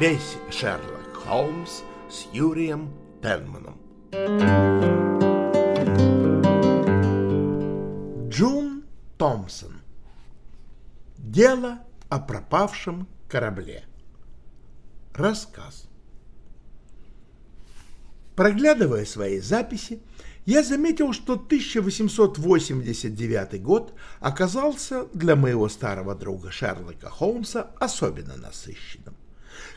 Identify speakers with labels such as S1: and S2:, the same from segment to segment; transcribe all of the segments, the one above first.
S1: Весь Шерлок Холмс с Юрием Пенманом. Джун Томпсон. Дело о пропавшем корабле. Рассказ. Проглядывая свои записи, я заметил, что 1889 год оказался для моего старого друга Шерлока Холмса особенно насыщенным.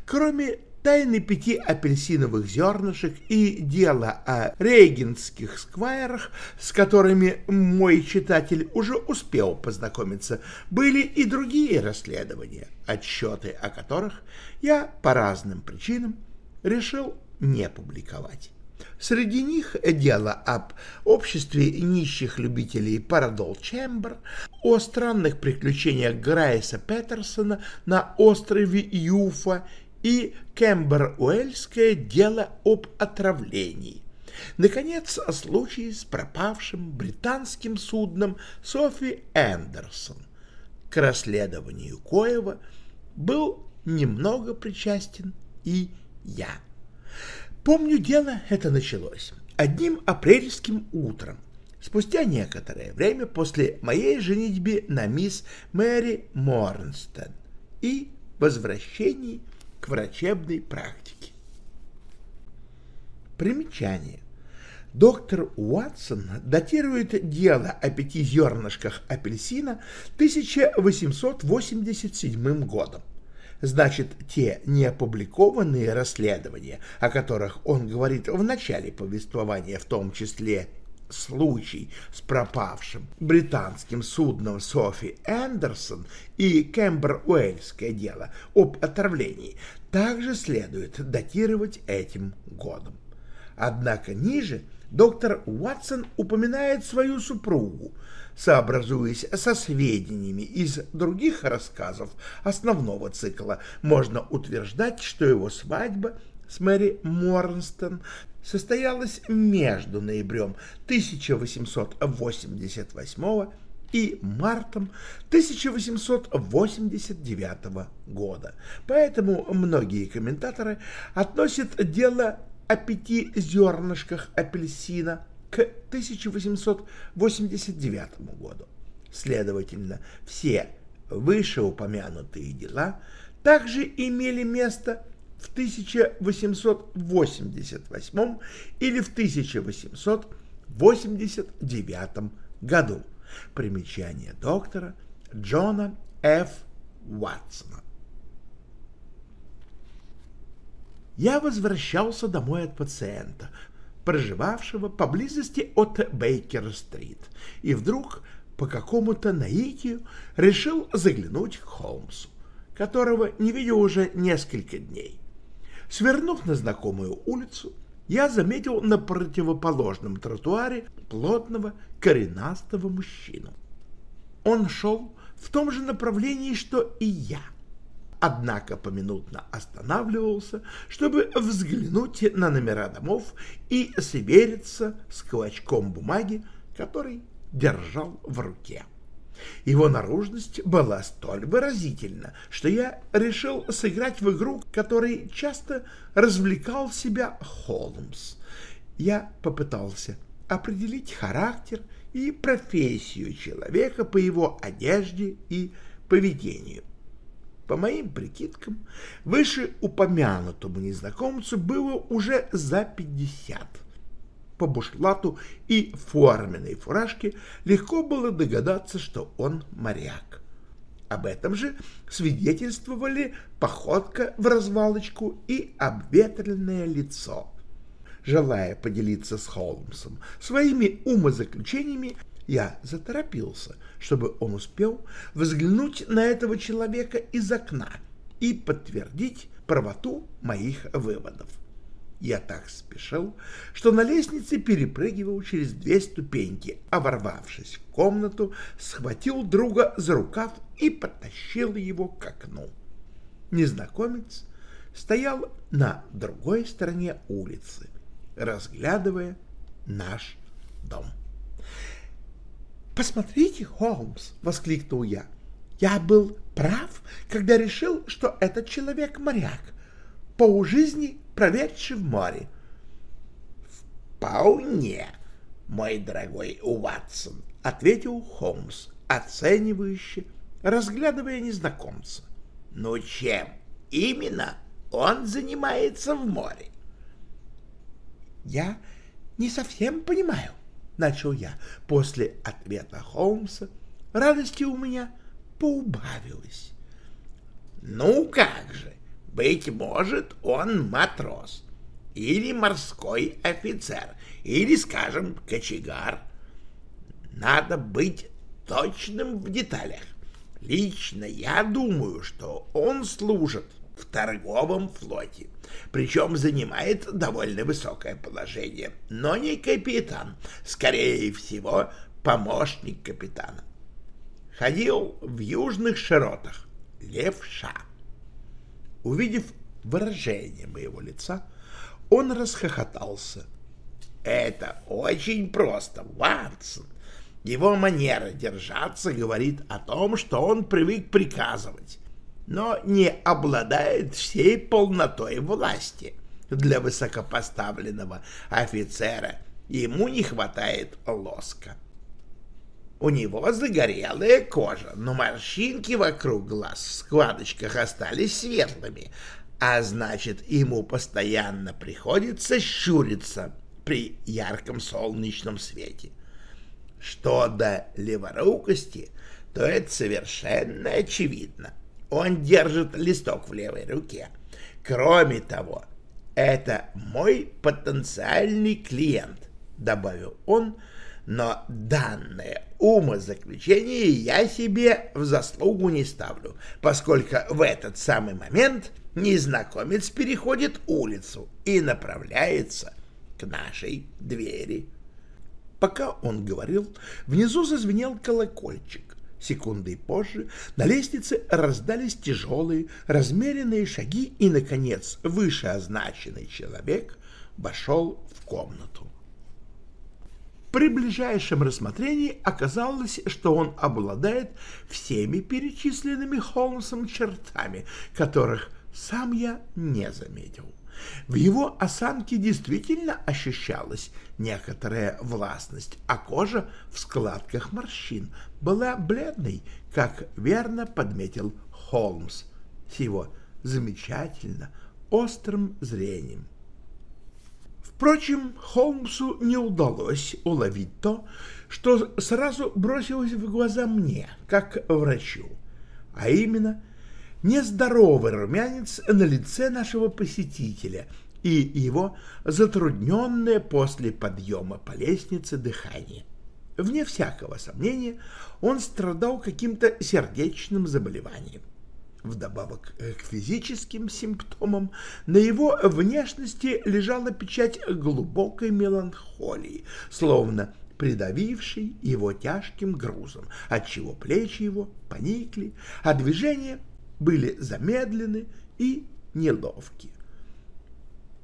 S1: Кроме тайны пяти апельсиновых зернышек и дела о рейгенских сквайрах, с которыми мой читатель уже успел познакомиться, были и другие расследования, отчеты о которых я по разным причинам решил не публиковать. Среди них дело об обществе нищих любителей Парадол Чембер, о странных приключениях Грайса Петерсона на острове Юфа и Кембер-Уэльское дело об отравлении. Наконец, о случае с пропавшим британским судном Софи Эндерсон, к расследованию коего был немного причастен и я. Помню, дело это началось одним апрельским утром, спустя некоторое время после моей женитьбы на мисс Мэри Морнстон и возвращении к врачебной практике. Примечание. Доктор Уатсон датирует дело о пяти зернышках апельсина 1887 годом. Значит, те неопубликованные расследования, о которых он говорит в начале повествования, в том числе случай с пропавшим британским судном Софи Эндерсон и Кембер-Уэльское дело об отравлении также следует датировать этим годом. Однако ниже доктор Уатсон упоминает свою супругу, сообразуясь со сведениями из других рассказов основного цикла, можно утверждать, что его свадьба с Мэри Морнстон состоялась между ноябрем 1888 и мартом 1889 года. Поэтому многие комментаторы относят дело о пяти зернышках апельсина к 1889 году. Следовательно, все вышеупомянутые дела также имели место в 1888 или в 1889 году. Примечание доктора Джона Ф. Уатсона. Я возвращался домой от пациента, проживавшего поблизости от Бейкер-стрит, и вдруг по какому-то наитию решил заглянуть к Холмсу, которого не видел уже несколько дней. Свернув на знакомую улицу, я заметил на противоположном тротуаре плотного коренастого мужчину. Он шел в том же направлении, что и я — однако поминутно останавливался, чтобы взглянуть на номера домов и свериться с клочком бумаги, который держал в руке. Его наружность была столь выразительна, что я решил сыграть в игру, которой часто развлекал себя Холмс. Я попытался определить характер и профессию человека по его одежде и поведению. По моим прикидкам, вышеупомянутому незнакомцу было уже за пятьдесят. По бушлату и форменной фуражке легко было догадаться, что он моряк. Об этом же свидетельствовали походка в развалочку и обветренное лицо. Желая поделиться с Холмсом своими умозаключениями, я заторопился, чтобы он успел взглянуть на этого человека из окна и подтвердить правоту моих выводов. Я так спешил, что на лестнице перепрыгивал через две ступеньки, а ворвавшись в комнату, схватил друга за рукав и потащил его к окну. Незнакомец стоял на другой стороне улицы, разглядывая наш дом. «Посмотрите, Холмс!» — воскликнул я. «Я был прав, когда решил, что этот человек моряк. полжизни проведший в море.
S2: — Вполне, мой дорогой Уатсон, — ответил Холмс, оценивающе, разглядывая незнакомца. — Ну чем именно он занимается в море?
S1: — Я не совсем понимаю, — начал я. После ответа Холмса радости у меня поубавилось.
S2: — Ну как же, быть может, он матрос или морской офицер, или, скажем, кочегар. Надо быть точным в деталях. Лично я думаю, что он служит в торговом флоте, причем занимает довольно высокое положение, но не капитан, скорее всего, помощник капитана. Ходил в южных широтах, левша. Увидев выражение моего лица, он расхохотался. «Это очень просто, Ватсон. Его манера держаться говорит о том, что он привык приказывать, но не обладает всей полнотой власти. Для высокопоставленного офицера ему не хватает лоска. У него загорелая кожа, но морщинки вокруг глаз в складочках остались светлыми, а значит, ему постоянно приходится щуриться при ярком солнечном свете. Что до леворукости, то это совершенно очевидно. Он держит листок в левой руке. Кроме того, это мой потенциальный клиент, добавил он, — но данное умозаключение я себе в заслугу не ставлю, поскольку в этот самый момент незнакомец переходит улицу и направляется к нашей двери. Пока он говорил, внизу зазвенел колокольчик. Секундой позже на лестнице раздались тяжелые, размеренные шаги, и, наконец, вышеозначенный человек вошел в комнату. При ближайшем рассмотрении оказалось, что он обладает всеми перечисленными Холмсом чертами, которых сам я не заметил. В его осанке действительно ощущалась некоторая властность, а кожа в складках морщин была бледной, как верно подметил Холмс с его замечательно острым зрением. Впрочем, Холмсу не удалось уловить то, что сразу бросилось в глаза мне, как врачу, а именно нездоровый румянец на лице нашего посетителя и его затрудненное после подъема по лестнице дыхание. Вне всякого сомнения, он страдал каким-то сердечным заболеванием. Вдобавок к физическим симптомам на его внешности лежала печать глубокой меланхолии, словно придавивший его тяжким грузом, отчего плечи его поникли, а движения были замедлены и неловки.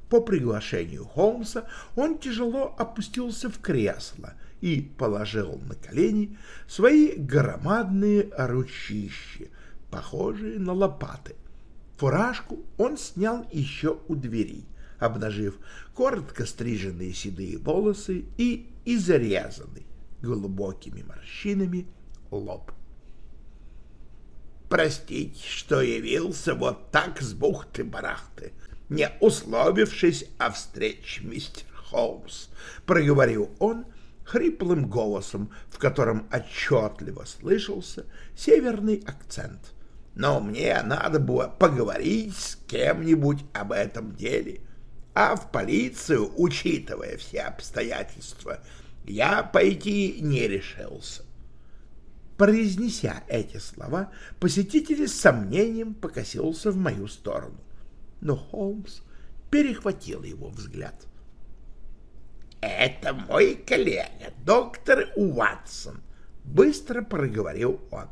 S2: По приглашению Холмса он тяжело опустился в кресло и положил на колени свои громадные ручища, похожие на лопаты. Фуражку он снял еще у двери, обнажив коротко стриженные седые волосы и изрезанный глубокими морщинами лоб. «Простите, что явился вот так с бухты-барахты, не условившись о встрече, мистер Холмс», — проговорил он, — хриплым голосом, в котором отчетливо слышался северный акцент но мне надо было поговорить с кем-нибудь об этом деле. А в полицию, учитывая все обстоятельства, я пойти не решился. Произнеся эти слова, посетитель с сомнением покосился в мою сторону. Но Холмс перехватил его взгляд. «Это мой коллега, доктор Уатсон», — быстро проговорил он.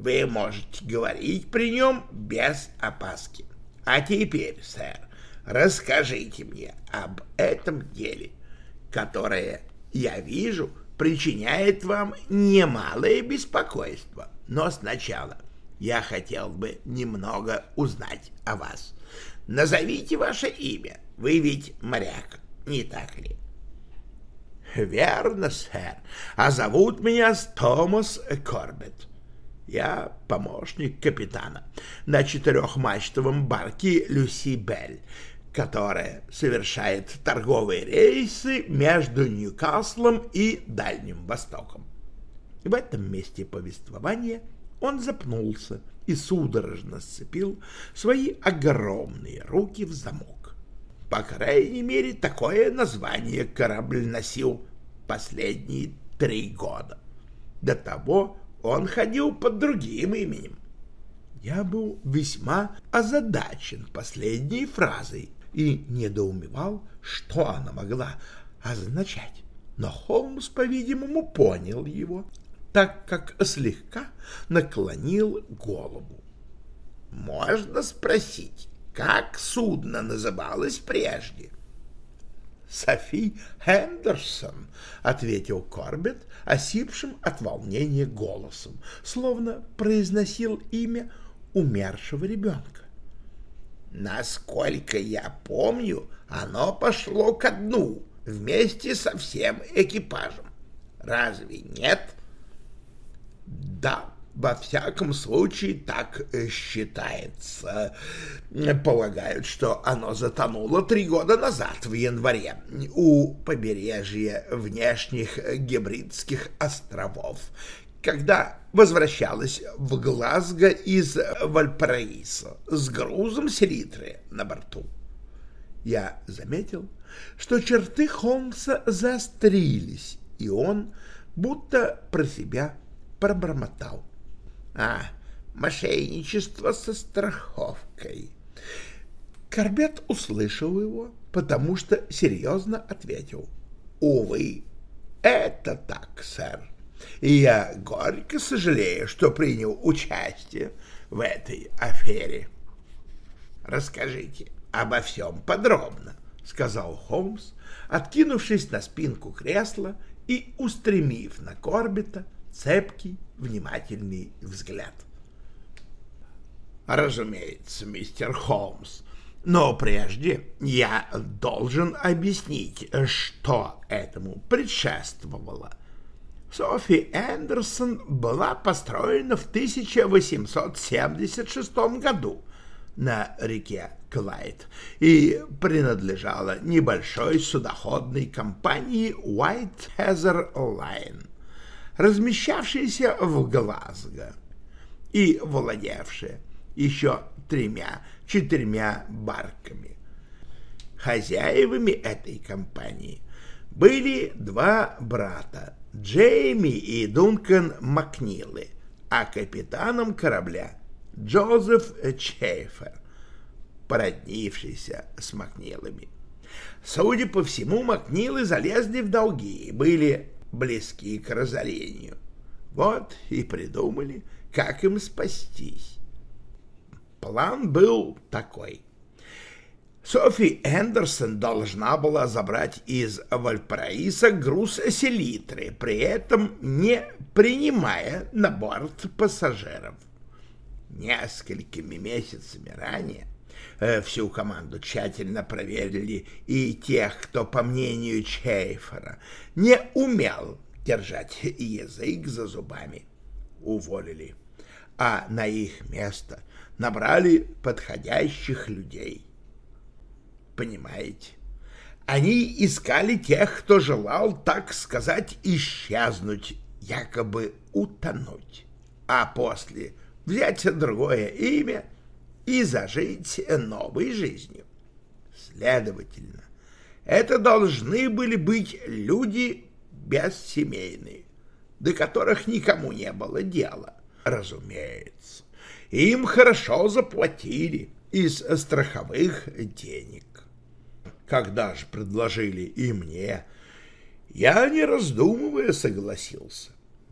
S2: Вы можете говорить при нем без опаски. А теперь, сэр, расскажите мне об этом деле, которое, я вижу, причиняет вам немалое беспокойство. Но сначала я хотел бы немного узнать о вас. Назовите ваше имя. Вы ведь моряк, не так ли?
S1: Верно, сэр. А зовут меня Томас Корбет. Я помощник капитана на четырехмачтовом барке Люси Белль, которая совершает торговые рейсы между Ньюкаслом и Дальним Востоком. В этом месте повествования он запнулся и судорожно сцепил свои огромные руки в замок. По крайней мере, такое название корабль носил последние три года. До того он ходил под другим именем. Я был весьма озадачен последней фразой и недоумевал, что она могла означать. Но Холмс, по-видимому, понял его так как слегка наклонил голову.
S2: «Можно спросить, как судно называлось прежде?»
S1: «Софи Хендерсон», — ответил Корбет, осипшим от волнения голосом, словно произносил имя умершего ребенка.
S2: «Насколько я помню, оно пошло ко дну вместе со всем экипажем. Разве нет?»
S1: Да, во всяком случае так считается. Полагают, что оно затонуло три года назад, в январе, у побережья внешних Гебридских островов, когда возвращалась в Глазго из Вальпараисо с грузом селитры на борту. Я заметил, что черты Холмса заострились, и он будто про себя пробормотал.
S2: А, мошенничество со страховкой.
S1: Корбет услышал его, потому что серьезно ответил. Увы, это так, сэр. И я горько сожалею, что принял участие в этой афере.
S2: Расскажите обо всем подробно, сказал Холмс,
S1: откинувшись на спинку кресла и устремив на Корбета цепкий, внимательный взгляд.
S2: Разумеется, мистер Холмс, но прежде я должен объяснить, что этому предшествовало. Софи Эндерсон была построена в 1876 году на реке Клайд и принадлежала небольшой судоходной компании White Heather Line размещавшаяся в Глазго и владевшая еще тремя-четырьмя барками. Хозяевами этой компании были два брата, Джейми и Дункан Макнилы, а капитаном корабля Джозеф Чейфер, породнившийся с Макнилами. Судя по всему, Макнилы залезли в долги и были близки к разорению. Вот и придумали, как им спастись. План был такой. Софи Эндерсон должна была забрать из Вальпараиса груз селитры, при этом не принимая на борт пассажиров. Несколькими месяцами ранее всю команду тщательно проверили и тех, кто, по мнению Чейфера, не умел держать язык за зубами, уволили, а на их место набрали подходящих людей. Понимаете? Они искали тех, кто желал, так сказать, исчезнуть, якобы утонуть, а после взять другое имя — и зажить новой жизнью. Следовательно, это должны были быть люди бессемейные, до которых никому не было дела, разумеется. Им хорошо заплатили из страховых денег. Когда же предложили и мне, я, не раздумывая, согласился.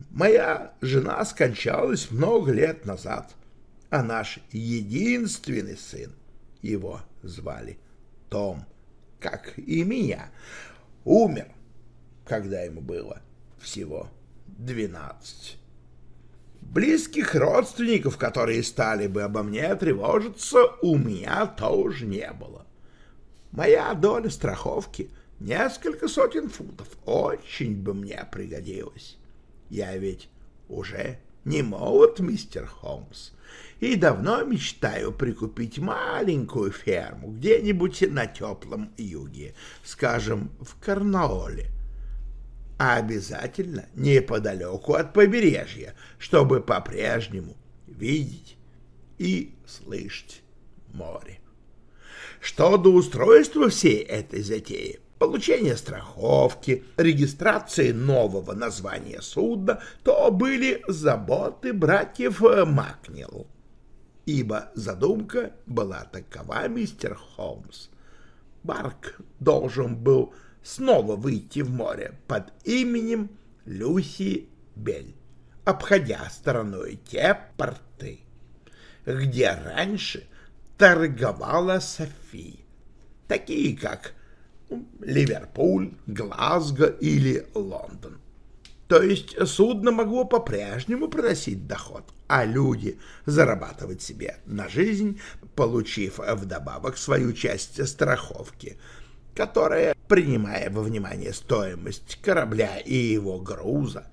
S2: Моя жена скончалась много лет назад, а наш единственный сын, его звали Том, как и меня, умер, когда ему было всего двенадцать. Близких родственников, которые стали бы обо мне тревожиться, у меня тоже не было. Моя доля страховки — несколько сотен фунтов. Очень бы мне пригодилась. Я ведь уже не молод, мистер Холмс, и давно мечтаю прикупить маленькую ферму где-нибудь на теплом юге, скажем, в Карнаоле. А обязательно неподалеку от побережья, чтобы по-прежнему видеть и слышать море. Что до устройства всей этой затеи, получения страховки, регистрации нового названия судна, то были заботы братьев Макнил. Ибо задумка была такова, мистер Холмс. Барк должен был снова выйти в море под именем Люси Бель, обходя стороной те порты, где раньше торговала Софи, такие как Ливерпуль, Глазго или Лондон. То есть судно могло по-прежнему приносить доход, а люди зарабатывать себе на жизнь, получив вдобавок свою часть страховки, которая, принимая во внимание стоимость корабля и его груза,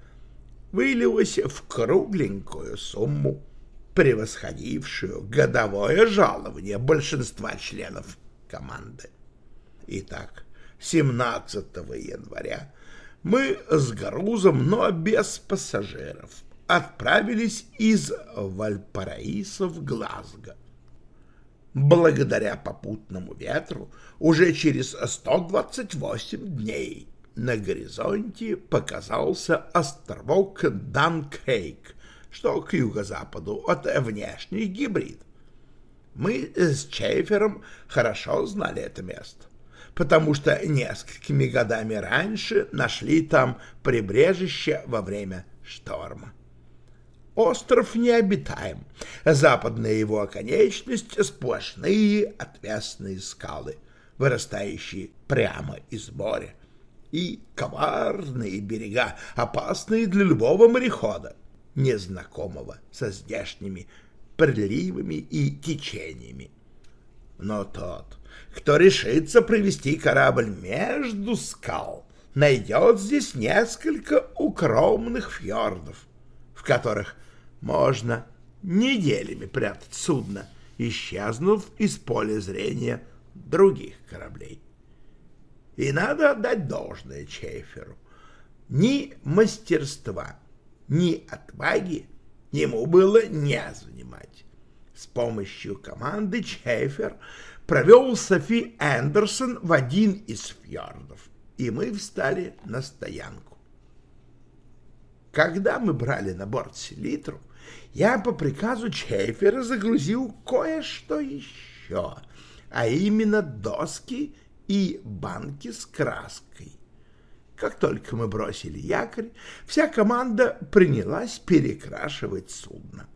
S2: вылилась в кругленькую сумму превосходившую годовое жалование большинства членов команды. Итак, 17 января мы с грузом, но без пассажиров, отправились из Вальпараиса в Глазго. Благодаря попутному ветру уже через 128 дней на горизонте показался островок Данкейк, что к юго-западу от внешний гибрид. Мы с Чейфером хорошо знали это место, потому что несколькими годами раньше нашли там прибрежище во время шторма. Остров необитаем, западная его оконечность — сплошные отвесные скалы, вырастающие прямо из моря, и коварные берега, опасные для любого морехода незнакомого со здешними приливами и течениями. Но тот, кто решится провести корабль между скал, найдет здесь несколько укромных фьордов, в которых можно неделями прятать судно, исчезнув из поля зрения других кораблей. И надо отдать должное Чейферу. Ни мастерства, ни отваги ему было не занимать. С помощью команды Чейфер провел Софи Эндерсон в один из фьордов, и мы встали на стоянку. Когда мы брали на борт селитру, я по приказу Чейфера загрузил кое-что еще, а именно доски и банки с краской. Как только мы бросили якорь, вся команда принялась перекрашивать судно.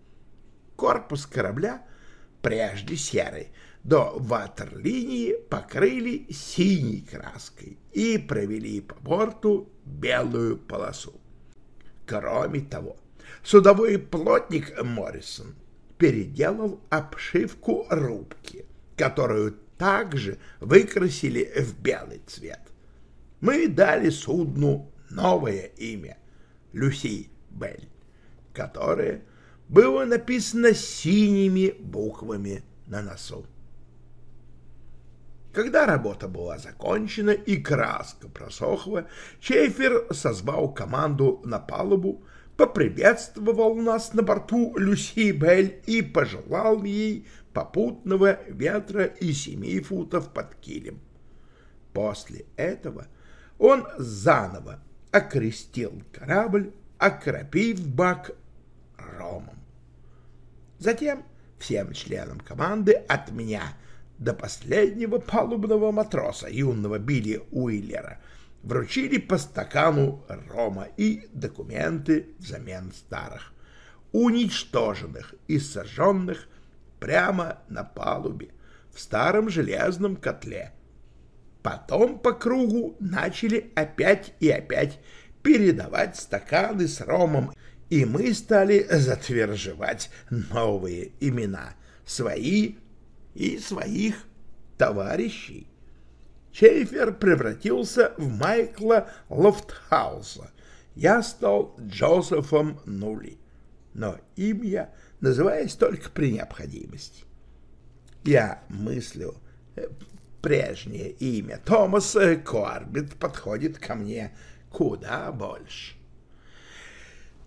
S2: Корпус корабля, прежде серый, до ватерлинии покрыли синей краской и провели по борту белую полосу. Кроме того, судовой плотник Моррисон переделал обшивку рубки, которую также выкрасили в белый цвет мы дали судну новое имя — Люси Бель, которое было написано синими буквами на носу. Когда работа была закончена и краска просохла, Чейфер созвал команду на палубу, поприветствовал нас на борту Люси Бель и пожелал ей попутного ветра и семи футов под килем. После этого — он заново окрестил корабль, окропив бак ромом. Затем всем членам команды от меня до последнего палубного матроса, юного Билли Уиллера, вручили по стакану рома и документы взамен старых, уничтоженных и сожженных прямо на палубе в старом железном котле — Потом по кругу начали опять и опять передавать стаканы с ромом и мы стали затверживать новые имена, свои и своих товарищей. Чейфер превратился в Майкла Лофтхауса. Я стал Джозефом Нули, но им я называюсь только при необходимости. Я мыслю, э, прежнее имя Томас Корбит подходит ко мне куда больше.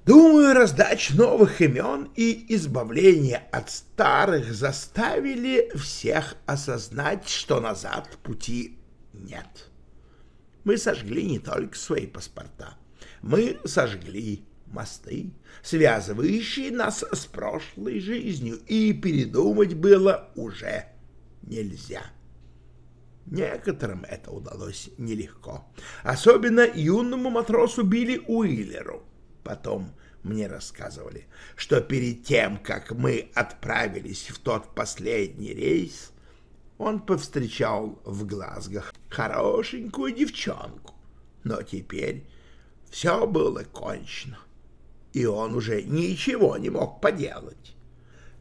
S2: Думаю, раздача новых имен и избавление от старых заставили всех осознать, что назад пути нет. Мы сожгли не только свои паспорта, мы сожгли мосты, связывающие нас с прошлой жизнью, и передумать было уже нельзя. Некоторым это удалось нелегко, особенно юному матросу Билли Уиллеру. Потом мне рассказывали, что перед тем, как мы отправились в тот последний рейс, он повстречал в Глазгах хорошенькую девчонку. Но теперь все было кончено, и он уже ничего не мог поделать.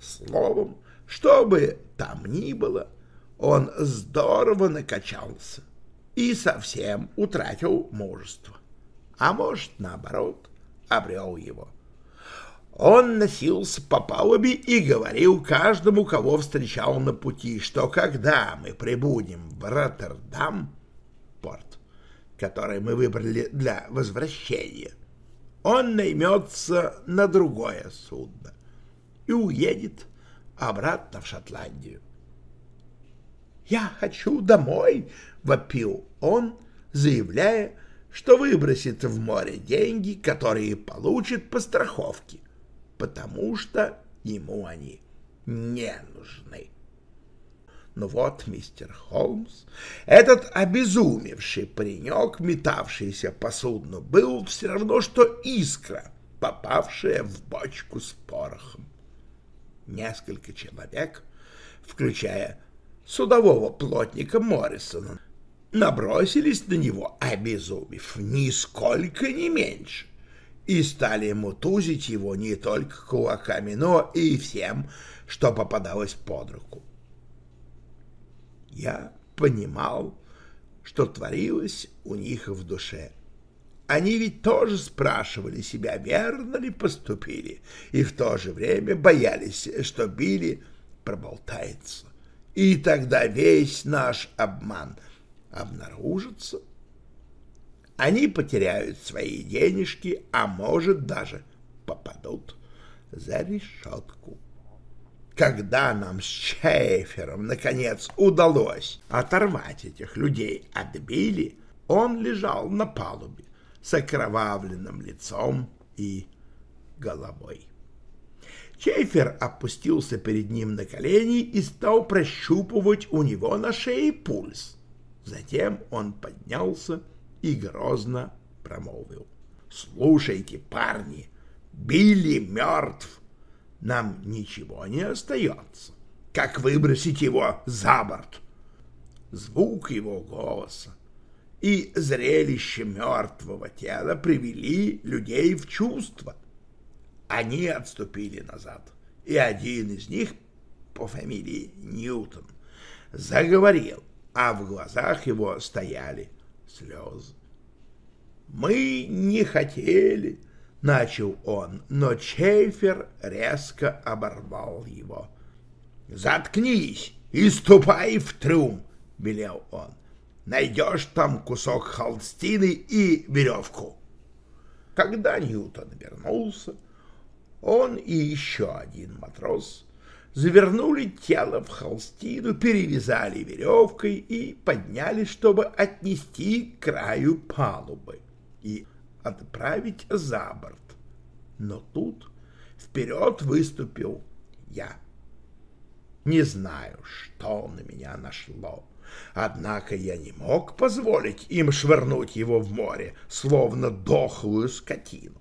S2: Словом, что бы там ни было, он здорово накачался и совсем утратил мужество. А может, наоборот, обрел его. Он носился по палубе и говорил каждому, кого встречал на пути, что когда мы прибудем в Роттердам, порт, который мы выбрали для возвращения, он наймется на другое судно и уедет обратно в Шотландию. «Я хочу домой!» — вопил он, заявляя, что выбросит в море деньги, которые получит по страховке, потому что ему они не нужны. Но вот мистер Холмс, этот обезумевший паренек, метавшийся по судну, был все равно, что искра, попавшая в бочку с порохом. Несколько человек, включая судового плотника Моррисона, набросились на него, обезумев, нисколько не меньше, и стали мутузить его не только кулаками, но и всем, что попадалось под руку. Я понимал, что творилось у них в душе. Они ведь тоже спрашивали себя, верно ли поступили, и в то же время боялись, что Билли проболтается. И тогда весь наш обман — обнаружится, они потеряют свои денежки, а может даже попадут за решетку. Когда нам с Чейфером, наконец, удалось оторвать этих людей от Билли, он лежал на палубе с окровавленным лицом и головой. Чейфер опустился перед ним на колени и стал прощупывать у него на шее пульс. Затем он поднялся и грозно промолвил. «Слушайте, парни, Билли мертв. Нам ничего не остается, как выбросить его за борт». Звук его голоса и зрелище мертвого тела привели людей в чувство. Они отступили назад, и один из них по фамилии Ньютон заговорил а в глазах его стояли слезы. «Мы не хотели», — начал он, но Чейфер резко оборвал его. «Заткнись и ступай в трюм», — велел он. «Найдешь там кусок холстины и веревку». Когда Ньютон вернулся, он и еще один матрос завернули тело в холстину, перевязали веревкой и подняли, чтобы отнести к краю палубы и отправить за борт. Но тут вперед выступил я. Не знаю, что на меня нашло. Однако я не мог позволить им швырнуть его в море, словно дохлую скотину.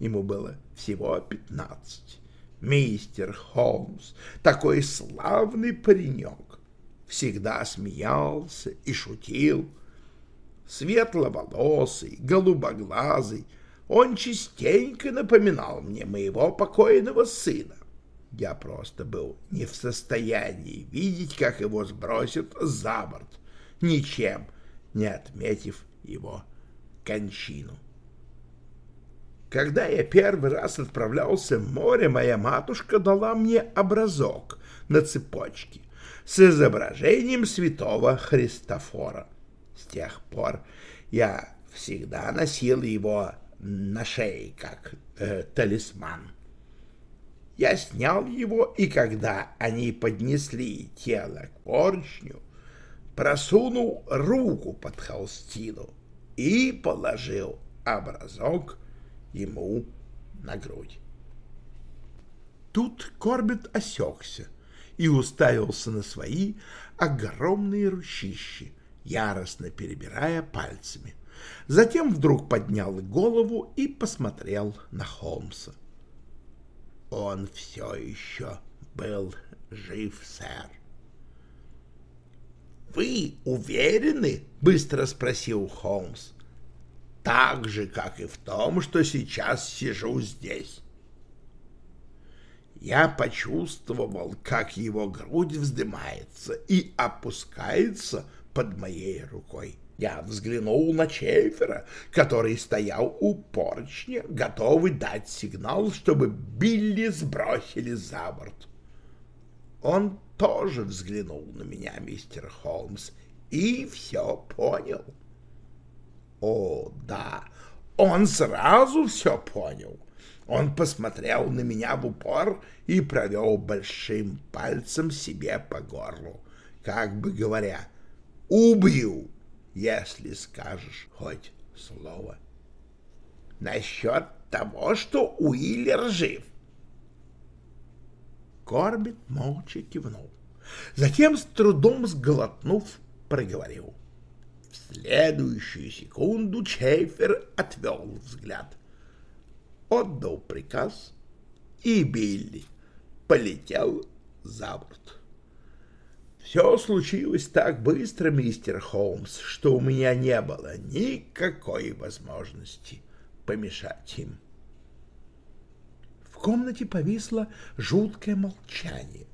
S2: Ему было всего пятнадцать мистер Холмс, такой славный паренек, всегда смеялся и шутил, светловолосый, голубоглазый, Он частенько напоминал мне моего покойного сына. Я просто был не в состоянии видеть, как его сбросят за борт, ничем не отметив его кончину. Когда я первый раз отправлялся в море, моя матушка дала мне образок на цепочке с изображением святого Христофора. С тех пор я всегда носил его на шее, как э, талисман. Я снял его, и когда они поднесли тело к поручню, просунул руку под холстину и положил образок ему на грудь.
S1: Тут Корбет осекся и уставился на свои огромные ручищи, яростно перебирая пальцами. Затем вдруг поднял голову и посмотрел на Холмса.
S2: Он все еще был жив, сэр. «Вы уверены?» — быстро спросил Холмс. «Так же, как и в том, что сейчас сижу здесь». Я почувствовал, как его грудь вздымается и опускается под моей рукой. Я взглянул на Чефера, который стоял у поручня, готовый дать сигнал, чтобы Билли сбросили за борт. Он тоже взглянул на меня, мистер Холмс, и все понял. О, да, он сразу все понял. Он посмотрел на меня в упор и провел большим пальцем себе по горлу, как бы говоря, «Убью, если скажешь хоть слово». Насчет того, что Уиллер жив,
S1: Корбит молча кивнул. Затем, с трудом сглотнув, проговорил.
S2: В следующую секунду Чейфер отвел взгляд, отдал приказ, и Билли полетел за борт. Все случилось так быстро, мистер Холмс, что у меня не было никакой возможности помешать им
S1: комнате повисло жуткое молчание.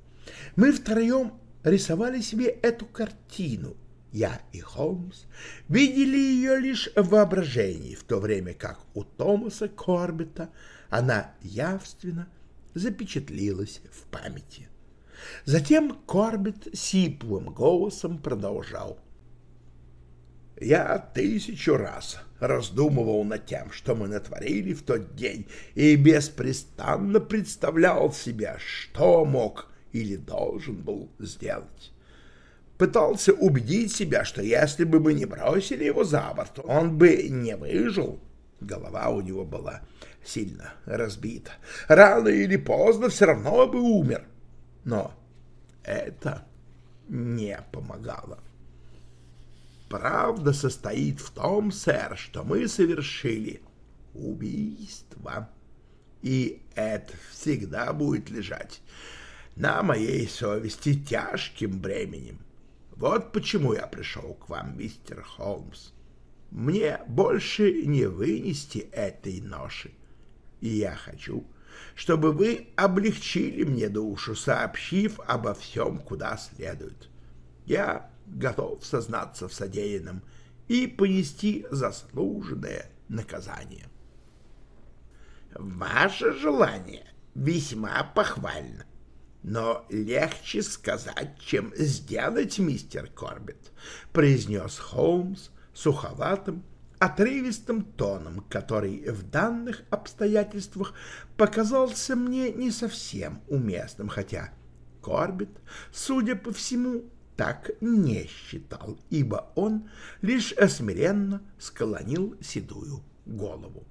S1: Мы втроем рисовали себе эту картину. Я и Холмс видели ее лишь в воображении, в то время как у Томаса Корбета она явственно запечатлилась в памяти. Затем Корбет сиплым голосом продолжал. «Я тысячу раз раздумывал над тем, что мы натворили в тот день, и беспрестанно представлял себе, что мог или должен был сделать. Пытался убедить себя, что если бы мы не бросили его за борт, он бы не выжил. Голова у него была сильно разбита. Рано или поздно все равно бы умер. Но это не помогало. Правда состоит в том, сэр, что мы совершили убийство, и это всегда будет лежать на моей совести тяжким бременем. Вот почему я пришел к вам, мистер Холмс. Мне больше не вынести этой ноши, и я хочу, чтобы вы облегчили мне душу, сообщив обо всем, куда следует. Я готов сознаться в содеянном и понести заслуженное наказание. Ваше желание весьма похвально, но легче сказать, чем сделать, мистер Корбет, произнес Холмс суховатым, отрывистым тоном, который в данных обстоятельствах показался мне не совсем уместным, хотя Корбет, судя по всему, так не считал, ибо он лишь смиренно склонил седую голову.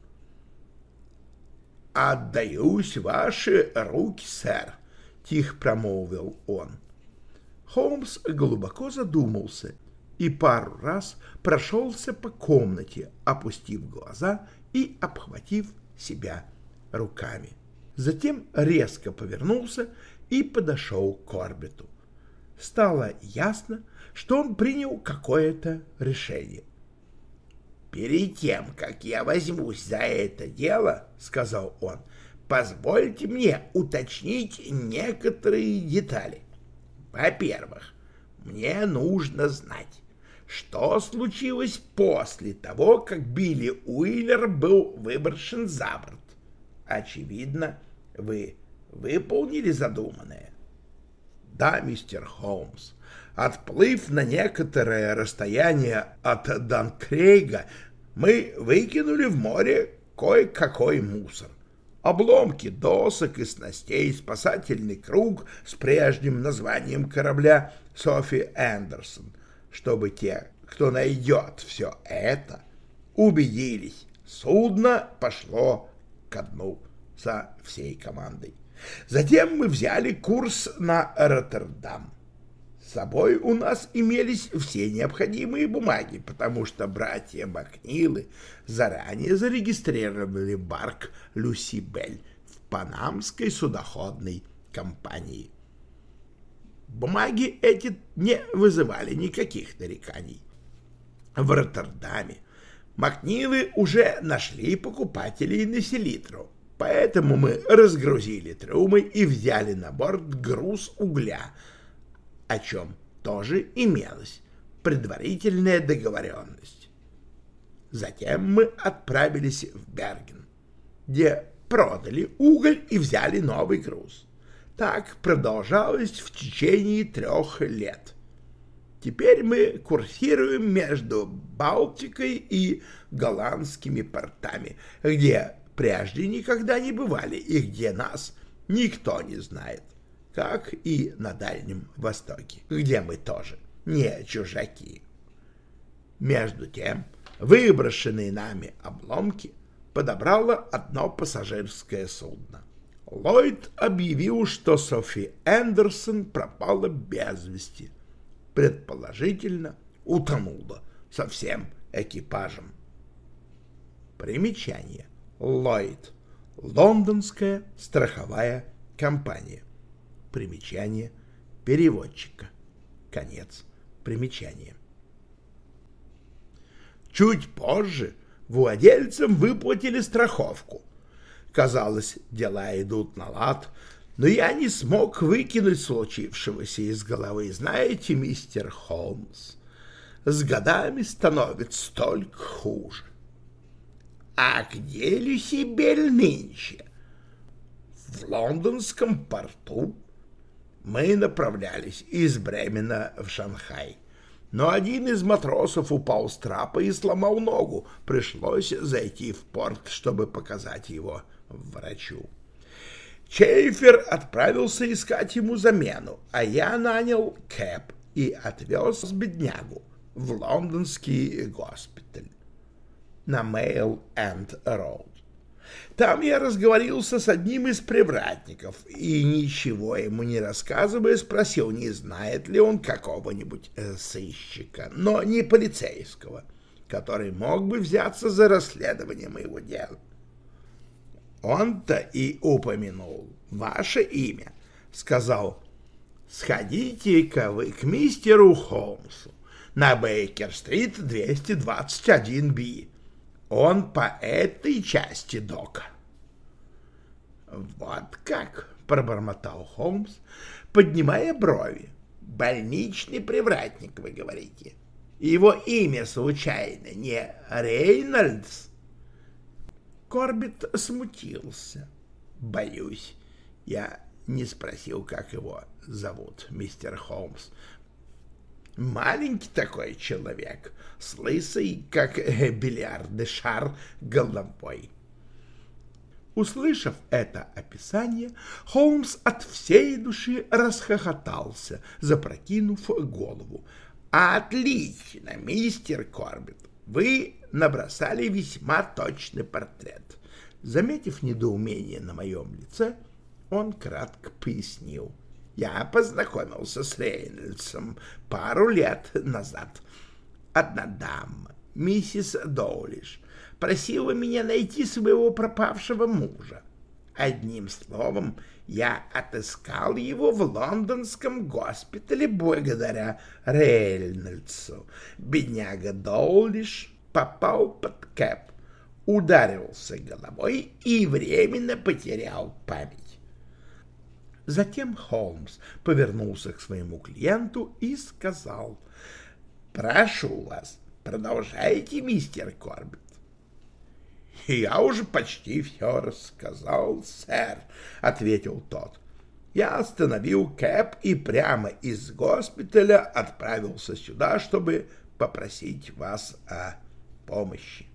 S1: «Отдаюсь ваши руки, сэр», — тихо промолвил он. Холмс глубоко задумался и пару раз прошелся по комнате, опустив глаза и обхватив себя руками. Затем резко повернулся и подошел к Корбету стало ясно, что он принял какое-то решение.
S2: «Перед тем, как я возьмусь за это дело, — сказал он, — позвольте мне уточнить некоторые детали. Во-первых, мне нужно знать, что случилось после того, как Билли Уиллер был выброшен за борт. Очевидно, вы выполнили задуманное. Да, мистер Холмс, отплыв на некоторое расстояние от Данкрейга, мы выкинули в море кое-какой мусор. Обломки досок и снастей, спасательный круг с прежним названием корабля Софи Эндерсон, чтобы те, кто найдет все это, убедились, судно пошло ко дну со всей командой. Затем мы взяли курс на Роттердам. С собой у нас имелись все необходимые бумаги, потому что братья Макнилы заранее зарегистрировали барк Люси Бель в Панамской судоходной компании. Бумаги эти не вызывали никаких нареканий. В Роттердаме Макнилы уже нашли покупателей на селитру, Поэтому мы разгрузили трюмы и взяли на борт груз угля, о чем тоже имелась предварительная договоренность. Затем мы отправились в Берген, где продали уголь и взяли новый груз. Так продолжалось в течение трех лет. Теперь мы курсируем между Балтикой и голландскими портами, где прежде никогда не бывали и где нас никто не знает, как и на Дальнем Востоке, где мы тоже не чужаки. Между тем, выброшенные нами обломки подобрало одно пассажирское судно. Ллойд объявил, что Софи Эндерсон пропала без вести. Предположительно, утонула со всем экипажем. Примечание. Lloyd. Лондонская страховая компания. Примечание переводчика. Конец примечания. Чуть позже владельцам выплатили страховку. Казалось, дела идут на лад, но я не смог выкинуть случившегося из головы. Знаете, мистер Холмс, с годами становится только хуже. А где Люсибель нынче? В лондонском порту. Мы направлялись из Бремена в Шанхай. Но один из матросов упал с трапа и сломал ногу. Пришлось зайти в порт, чтобы показать его врачу. Чейфер отправился искать ему замену, а я нанял кэб и отвез беднягу в лондонский госпиталь на Майл-Энд-Роуд. Там я разговорился с одним из привратников и, ничего ему не рассказывая, спросил, не знает ли он какого-нибудь э, сыщика, но не полицейского, который мог бы взяться за расследование моего дела. Он-то и упомянул ваше имя, сказал, сходите-ка вы к мистеру Холмсу на Бейкер-стрит 221-Би он по этой части дока. Вот как, пробормотал Холмс, поднимая брови. Больничный привратник, вы говорите. Его имя случайно не Рейнольдс? Корбит смутился. Боюсь, я не спросил, как его зовут, мистер Холмс. Маленький такой человек, с лысой, как э, бильярдный шар, головой. Услышав это описание, Холмс от всей души расхохотался, запрокинув голову. «Отлично, мистер Корбет, вы набросали весьма точный портрет». Заметив недоумение на моем лице, он кратко пояснил. Я познакомился с Рейнольдсом пару лет назад. Одна дама, миссис Доулиш, просила меня найти своего пропавшего мужа. Одним словом, я отыскал его в лондонском госпитале благодаря Рейнольдсу. Бедняга Доулиш попал под кэп, ударился головой и временно потерял память.
S1: Затем Холмс повернулся к своему клиенту и сказал,
S2: «Прошу вас, продолжайте, мистер Корбет». «Я уже почти все рассказал, сэр», — ответил тот. «Я остановил Кэп и прямо из госпиталя отправился сюда, чтобы попросить вас о помощи.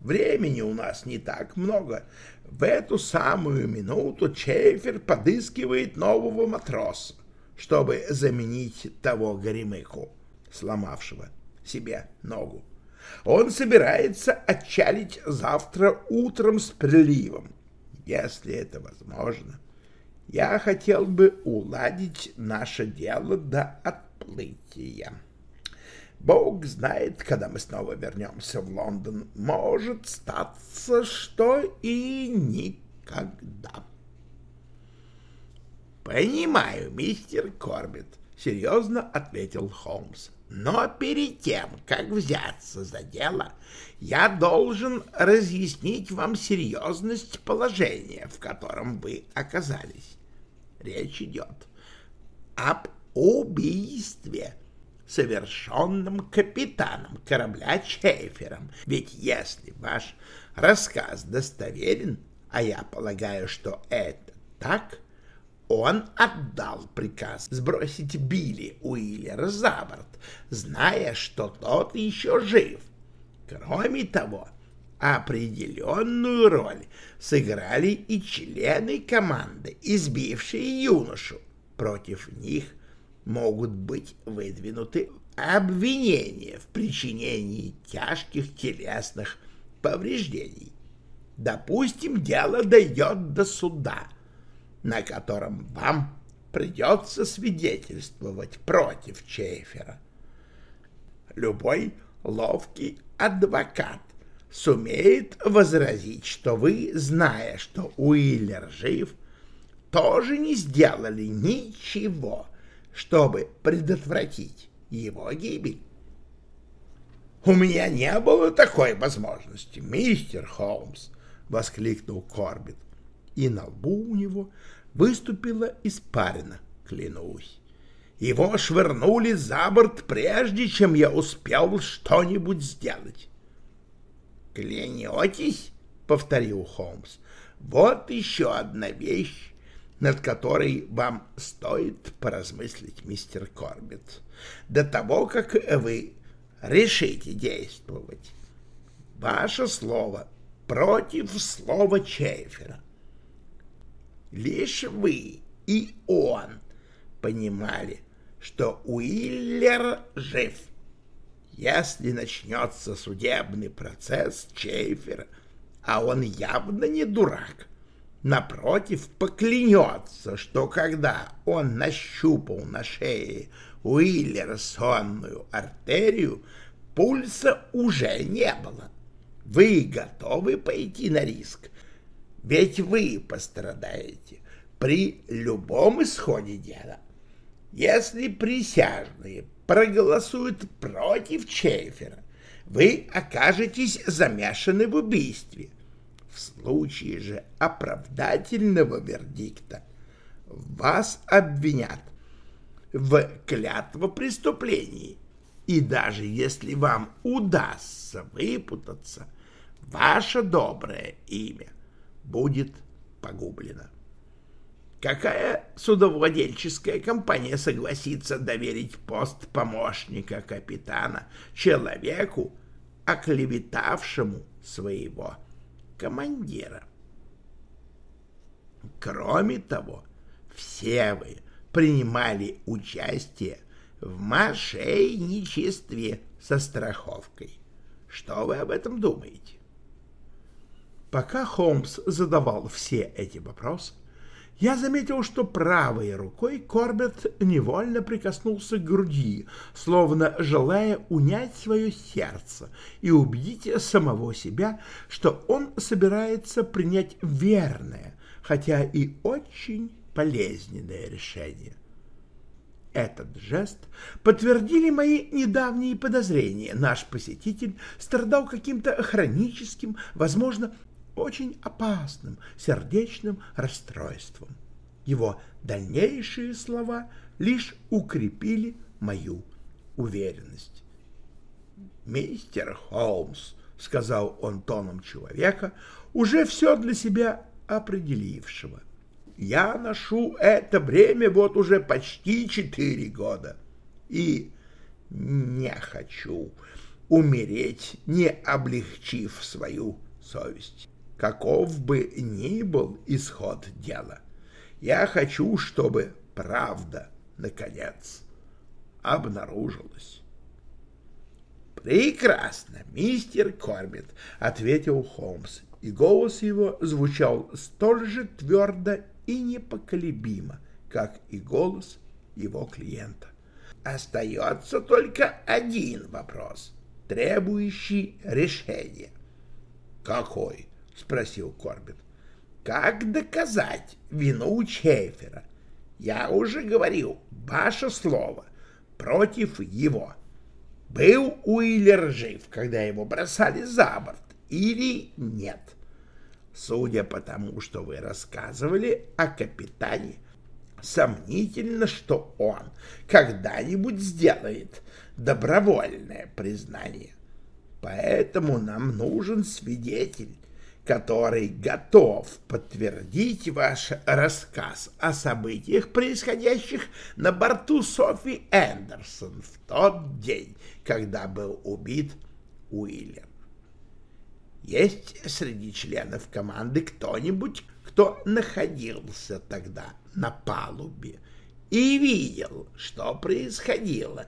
S2: Времени у нас не так много. В эту самую минуту Чейфер подыскивает нового матроса, чтобы заменить того горемыку, сломавшего себе ногу. Он собирается отчалить завтра утром с приливом, если это возможно. Я хотел бы уладить наше дело до отплытия. Бог знает, когда мы снова вернемся в Лондон. Может статься, что и никогда. — Понимаю, мистер Корбет, — серьезно ответил Холмс. Но перед тем, как взяться за дело, я должен разъяснить вам серьезность положения, в котором вы оказались. Речь идет об убийстве, совершенном капитаном корабля Чейфером. Ведь если ваш рассказ достоверен, а я полагаю, что это так, он отдал приказ сбросить Билли Уиллера за борт, зная, что тот еще жив. Кроме того, определенную роль сыграли и члены команды, избившие юношу. Против них могут быть выдвинуты обвинения в причинении тяжких телесных повреждений. Допустим, дело дойдет до суда — на котором вам придется свидетельствовать против Чейфера. Любой ловкий адвокат сумеет возразить, что вы, зная, что Уиллер жив, тоже не сделали ничего, чтобы предотвратить его гибель. — У меня не было такой возможности, мистер Холмс, — воскликнул Корбит и на лбу у него выступила испарина, клянусь. Его швырнули за борт, прежде чем я успел что-нибудь сделать. — Клянетесь? — повторил Холмс. — Вот еще одна вещь, над которой вам стоит поразмыслить, мистер Корбет, до того, как вы решите действовать. Ваше слово против слова Чейфера. Лишь вы и он понимали, что Уиллер жив. Если начнется судебный процесс Чейфера, а он явно не дурак, напротив, поклянется, что когда он нащупал на шее Уиллера сонную артерию, пульса уже не было. Вы готовы пойти на риск, ведь вы пострадаете при любом исходе дела. Если присяжные проголосуют против Чейфера, вы окажетесь замешаны в убийстве. Случае же оправдательного вердикта вас обвинят в клятвопреступлении, и даже если вам удастся выпутаться, ваше доброе имя — будет погублена. Какая судовладельческая компания согласится доверить пост помощника капитана человеку, оклеветавшему своего командира? Кроме того, все вы принимали участие в мошенничестве со страховкой. Что вы об этом думаете? Пока Холмс задавал все эти вопросы, я заметил, что правой рукой Корбет невольно прикоснулся к груди, словно желая унять свое сердце и убедить самого себя, что он собирается принять верное, хотя и очень болезненное решение.
S1: этот жест подтвердили мои недавние подозрения. Наш посетитель страдал каким-то хроническим, возможно, очень опасным сердечным расстройством. Его дальнейшие слова лишь укрепили мою уверенность. «Мистер Холмс», — сказал он тоном человека, уже все для себя определившего, — «я ношу это бремя вот уже почти четыре года и не хочу умереть, не облегчив свою совесть, каков бы ни был исход дела. Я хочу, чтобы правда, наконец, обнаружилась. «Прекрасно, мистер Корбет», — ответил Холмс, и голос его звучал столь же твердо и непоколебимо, как и голос его клиента. «Остается только один вопрос, требующий решения». «Какой?» — спросил Корбет. «Как доказать вину Чефера? Я уже говорил, ваше слово против его». Был Уиллер жив, когда его бросали за борт, или нет? Судя по тому, что вы рассказывали о капитане, сомнительно, что он когда-нибудь сделает добровольное признание. Поэтому нам нужен свидетель, который готов подтвердить ваш рассказ о событиях, происходящих на борту Софи Эндерсон в тот день, когда был убит Уиллер. Есть среди членов команды кто-нибудь, кто находился тогда на палубе и видел, что происходило?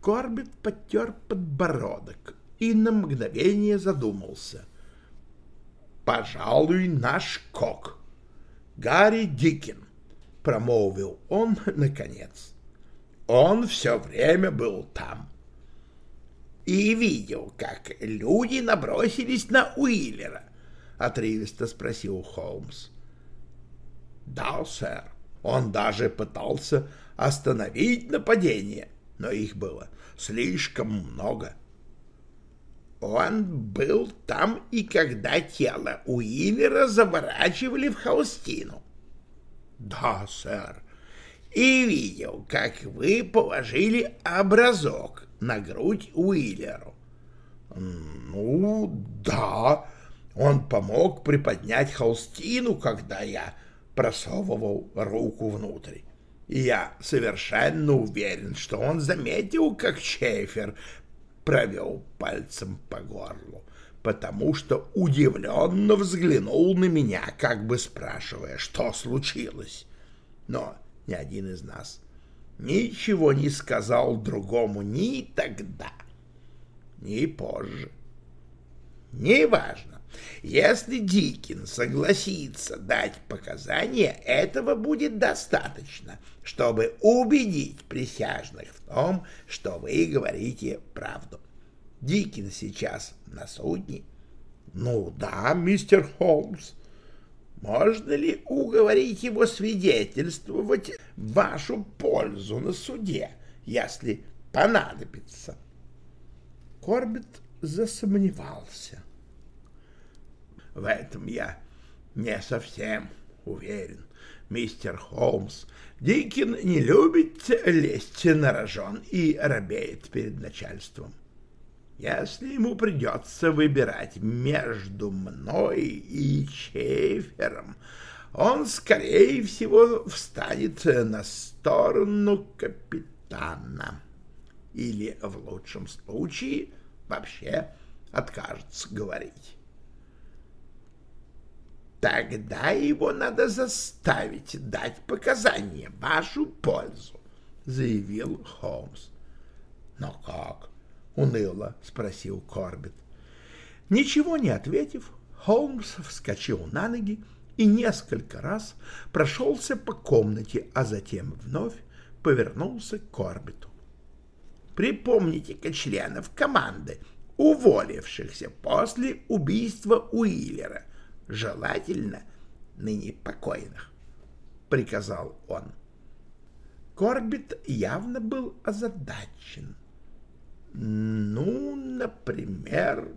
S1: Корбет потер подбородок и на мгновение задумался. «Пожалуй, наш кок, Гарри Дикин», — промолвил он наконец. Он все время был там. И видел, как люди набросились на Уиллера, — отрывисто спросил Холмс. Да, сэр. Он даже пытался остановить нападение, но их было слишком много. Он был там и когда тело Уиллера заворачивали в холстину. Да, сэр и видел, как вы положили образок на грудь Уиллеру. Ну, да, он помог приподнять холстину, когда я просовывал руку внутрь. Я совершенно уверен, что он заметил, как Шефер провел пальцем по горлу, потому что удивленно взглянул на меня, как бы спрашивая, что случилось. Но ни один из нас ничего не сказал другому ни тогда, ни позже. Неважно. Если Дикин согласится дать показания, этого будет достаточно, чтобы убедить присяжных в том, что вы говорите правду. Дикин сейчас на судне? Ну да, мистер Холмс. Можно ли уговорить его свидетельствовать в вашу пользу на суде, если понадобится? Корбет засомневался. В этом я не совсем уверен, мистер Холмс. Дикин не любит лезть на рожон и робеет перед начальством. Если ему придется выбирать между мной и Чефером, он, скорее всего, встанет на сторону капитана. Или, в лучшем случае, вообще откажется говорить. Тогда его надо заставить дать показания в вашу пользу, заявил Холмс. Но как? уныло спросил Корбет. Ничего не ответив, Холмс вскочил на ноги и несколько раз прошелся по комнате, а затем вновь повернулся к Корбету. Припомните-ка членов команды, уволившихся после убийства Уиллера, желательно ныне покойных, — приказал он.
S2: Корбит явно был озадачен. Ну, например,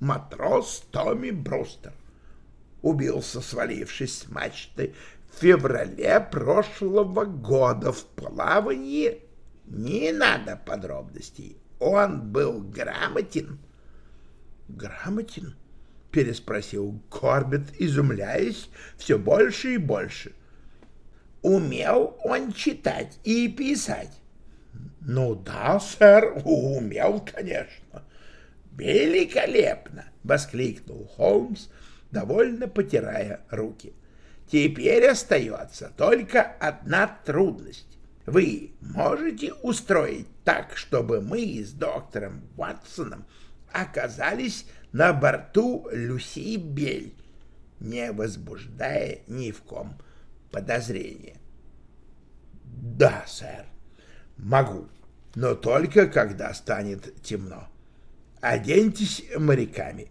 S2: матрос Томми Брустер убился, свалившись с мачты в феврале прошлого года в плавании. Не надо подробностей. Он был грамотен.
S1: Грамотен? Переспросил Корбет, изумляясь все больше и больше.
S2: Умел он читать и писать.
S1: Ну да, сэр, умел, конечно.
S2: Великолепно! — воскликнул Холмс, довольно потирая руки. Теперь остается только одна трудность. Вы можете устроить так, чтобы мы с доктором Ватсоном оказались на борту Люси Бель, не возбуждая ни в ком подозрения.
S1: Да, сэр, могу, но только когда станет темно. Оденьтесь моряками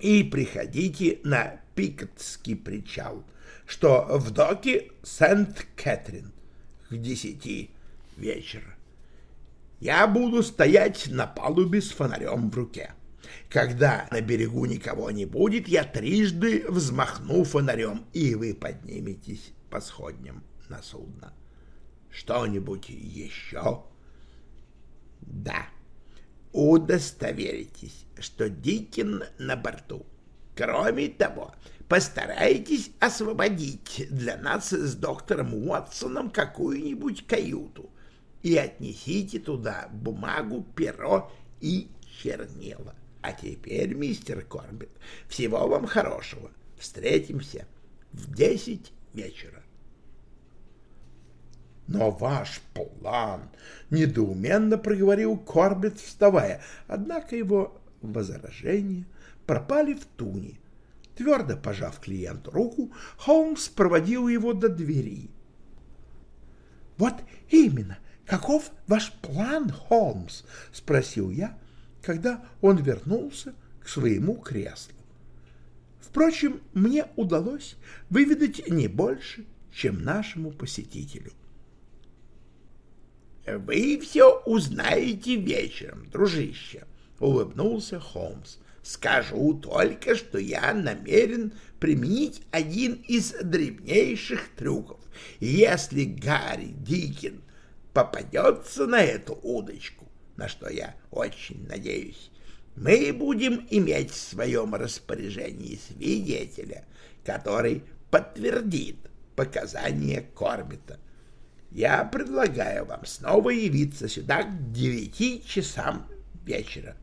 S1: и приходите на Пикотский причал, что в доке Сент-Кэтрин к десяти вечера. Я буду стоять на палубе с фонарем в руке. Когда на берегу никого не будет, я трижды взмахну фонарем, и вы подниметесь по сходням на судно. Что-нибудь еще?
S2: Да. Удостоверитесь, что Дикин на борту. Кроме того, постарайтесь освободить для нас с доктором Уотсоном какую-нибудь каюту и отнесите туда бумагу, перо и чернила. А теперь, мистер Корбет, всего вам хорошего. Встретимся в десять вечера.
S1: Но ваш план, недоуменно проговорил Корбет, вставая, однако его возражения пропали в туне. Твердо пожав клиенту руку, Холмс проводил его до двери. — Вот именно, каков ваш план, Холмс? — спросил я, когда он вернулся к своему креслу. Впрочем, мне удалось выведать не больше, чем нашему посетителю.
S2: — Вы все узнаете вечером, дружище, — улыбнулся Холмс. — Скажу только, что я намерен применить один из древнейших трюков. Если Гарри Дикин попадется на эту удочку, на что я очень надеюсь, мы будем иметь в своем распоряжении свидетеля, который подтвердит показания Корбета. Я предлагаю вам снова явиться сюда к девяти часам вечера.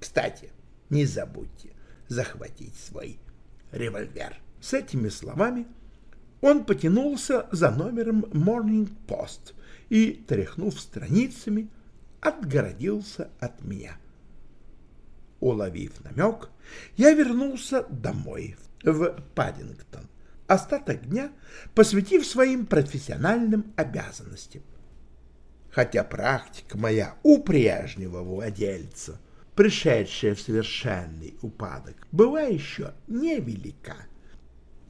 S2: Кстати, не забудьте захватить свой револьвер.
S1: С этими словами он потянулся за номером Morning Post и, тряхнув страницами, отгородился от меня. Уловив намек, я вернулся домой, в Паддингтон, остаток дня посвятив своим профессиональным обязанностям. Хотя практика моя у прежнего владельца — пришедшая в совершенный упадок, была еще невелика.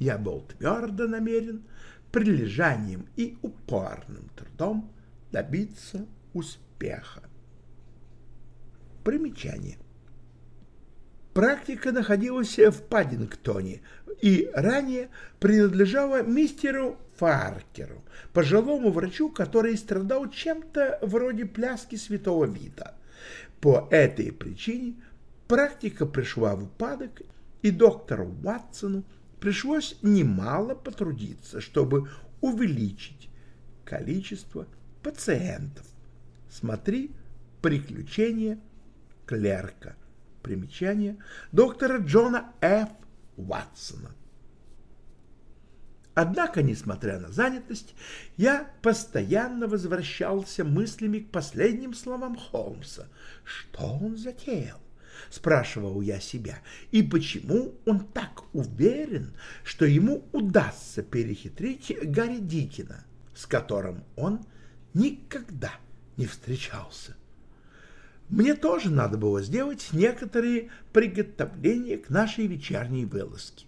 S1: Я был твердо намерен прилежанием и упорным трудом добиться успеха. Примечание. Практика находилась в Паддингтоне и ранее принадлежала мистеру Фаркеру, пожилому врачу, который страдал чем-то вроде пляски святого Вита. По этой причине практика пришла в упадок, и доктору Ватсону пришлось немало потрудиться, чтобы увеличить количество пациентов. Смотри «Приключения клерка». Примечание доктора Джона Ф. Ватсона. Однако, несмотря на занятость, я постоянно возвращался мыслями к последним словам Холмса. Что он затеял? Спрашивал я себя. И почему он так уверен, что ему удастся перехитрить Гарри Дикина, с которым он никогда не встречался? Мне тоже надо было сделать некоторые приготовления к нашей вечерней вылазке.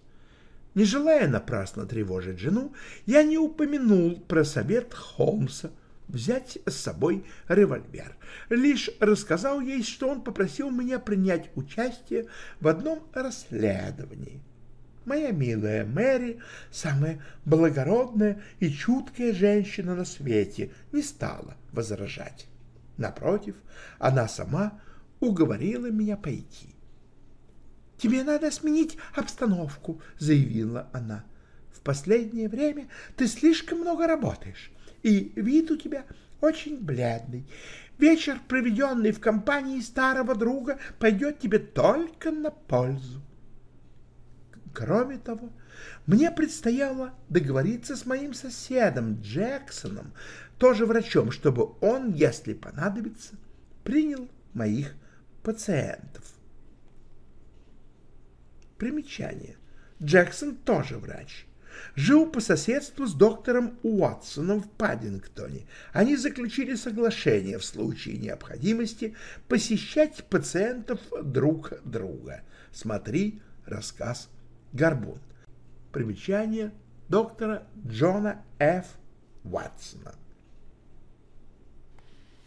S1: Не желая напрасно тревожить жену, я не упомянул про совет Холмса взять с собой револьвер. Лишь рассказал ей, что он попросил меня принять участие в одном расследовании. Моя милая Мэри, самая благородная и чуткая женщина на свете, не стала возражать. Напротив, она сама уговорила меня пойти. «Тебе надо сменить обстановку», — заявила она. «В последнее время ты слишком много работаешь, и вид у тебя очень бледный. Вечер, проведенный в компании старого друга, пойдет тебе только на пользу». Кроме того, мне предстояло договориться с моим соседом Джексоном, тоже врачом, чтобы он, если понадобится, принял моих пациентов. Примечание. Джексон тоже врач. Жил по соседству с доктором Уотсоном в Паддингтоне. Они заключили соглашение в случае необходимости посещать пациентов друг друга. Смотри рассказ «Горбун». Примечание доктора Джона Ф. Уотсона.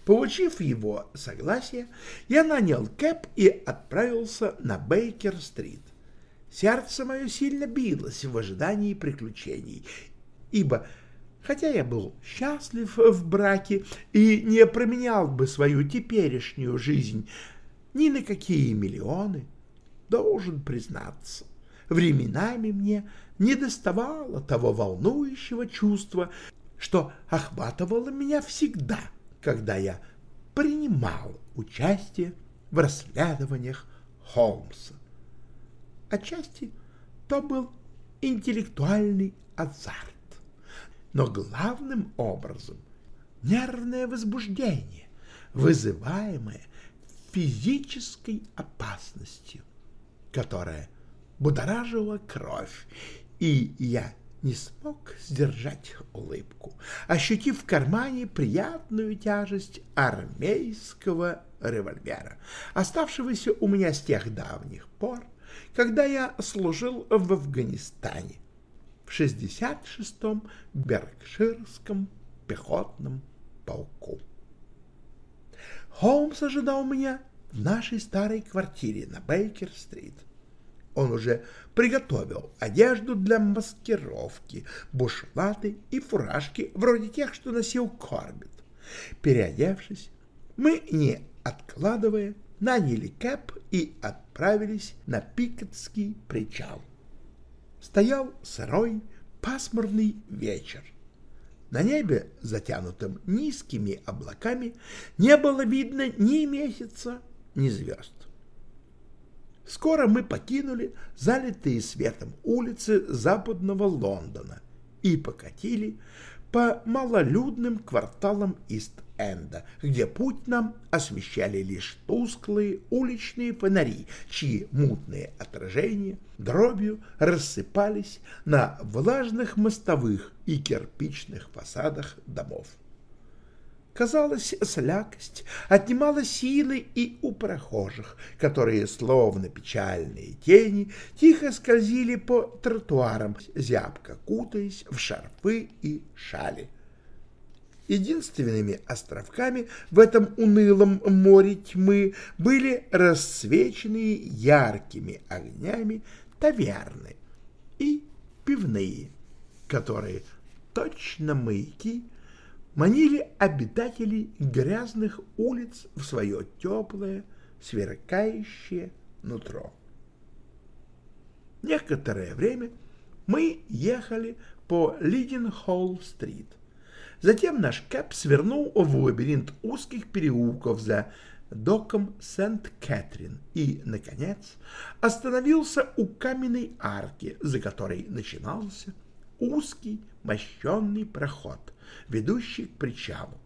S1: Получив его согласие, я нанял кэп и отправился на Бейкер-стрит. Сердце мое сильно билось в ожидании приключений, ибо, хотя я был счастлив в браке и не променял бы свою теперешнюю жизнь ни на какие миллионы, должен признаться, временами мне не доставало того волнующего чувства, что охватывало меня всегда, когда я принимал участие в расследованиях Холмса. Отчасти то был интеллектуальный азарт, но главным образом нервное возбуждение, вызываемое физической опасностью, которая будоражила кровь, и я не смог сдержать улыбку, ощутив в кармане приятную тяжесть армейского револьвера, оставшегося у меня с тех давних пор, когда я служил в Афганистане в 66-м Беркширском пехотном полку. Холмс ожидал меня в нашей старой квартире на Бейкер-стрит. Он уже приготовил одежду для маскировки, бушлаты и фуражки, вроде тех, что носил Корбет. Переодевшись, мы, не откладывая, наняли кэп и отправились на Пикетский причал. Стоял сырой, пасмурный вечер. На небе, затянутом низкими облаками, не было видно ни месяца, ни звезд. Скоро мы покинули залитые светом улицы западного Лондона и покатили по малолюдным кварталам Ист-Энда, где путь нам освещали лишь тусклые уличные фонари, чьи мутные отражения дробью рассыпались на влажных мостовых и кирпичных фасадах домов. Казалось, слякость отнимала силы и у прохожих, которые, словно печальные тени, тихо скользили по тротуарам, зябко кутаясь в шарфы и шали. Единственными островками в этом унылом море тьмы были рассвеченные яркими огнями таверны и пивные, которые, точно маяки, манили обитателей грязных улиц в свое теплое, сверкающее нутро. Некоторое время мы ехали по Лиденхолл-стрит. Затем наш кэп свернул в лабиринт узких переулков за доком Сент-Кэтрин и, наконец, остановился у каменной арки, за которой начинался узкий мощенный проход, ведущий к причалу.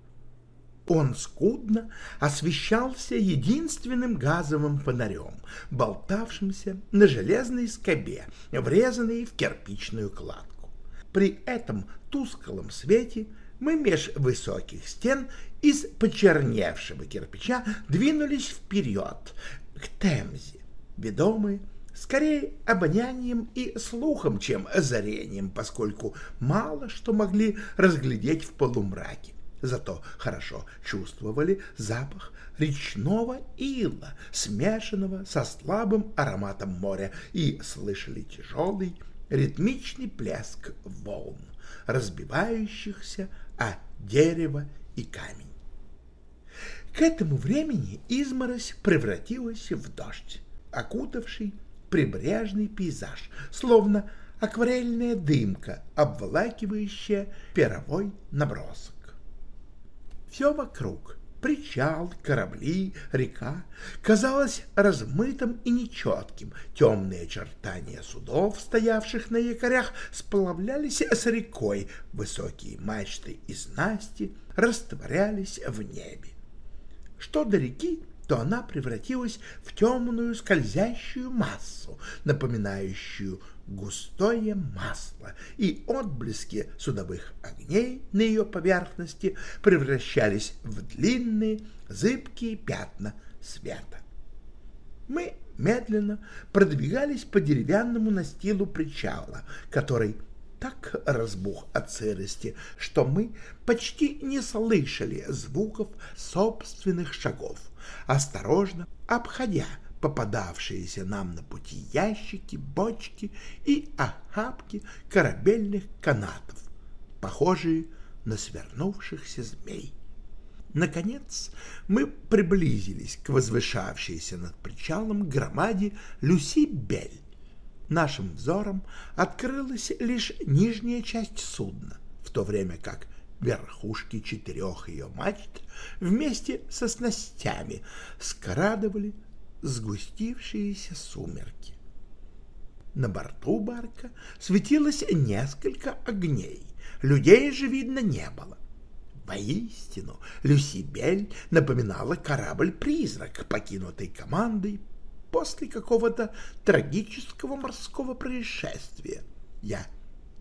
S1: Он скудно освещался единственным газовым фонарем, болтавшимся на железной скобе, врезанной в кирпичную кладку. При этом тусклом свете мы меж высоких стен из почерневшего кирпича двинулись вперед, к Темзе, ведомые скорее обонянием и слухом, чем озарением, поскольку мало что могли разглядеть в полумраке. Зато хорошо чувствовали запах речного ила, смешанного со слабым ароматом моря, и слышали тяжелый ритмичный плеск волн, разбивающихся о дерево и камень. К этому времени изморозь превратилась в дождь, окутавший прибрежный пейзаж, словно акварельная дымка, обволакивающая перовой набросок. Все вокруг — причал, корабли, река — казалось размытым и нечетким. Темные очертания судов, стоявших на якорях, сплавлялись с рекой. Высокие мачты и снасти растворялись в небе. Что до реки, то она превратилась в темную скользящую массу, напоминающую густое масло, и отблески судовых огней на ее поверхности превращались в длинные зыбкие пятна света. Мы медленно продвигались по деревянному настилу причала, который так разбух от сырости, что мы почти не слышали звуков собственных шагов, осторожно обходя попадавшиеся нам на пути ящики, бочки и охапки корабельных канатов, похожие на свернувшихся змей. Наконец мы приблизились к возвышавшейся над причалом громаде Люси Бель. Нашим взором открылась лишь нижняя часть судна, в то время как верхушки четырех ее мачт вместе со снастями скрадывали сгустившиеся сумерки. На борту барка светилось несколько огней, людей же видно не было. Воистину, Люсибель напоминала корабль-призрак, покинутый командой после какого-то трагического морского происшествия. Я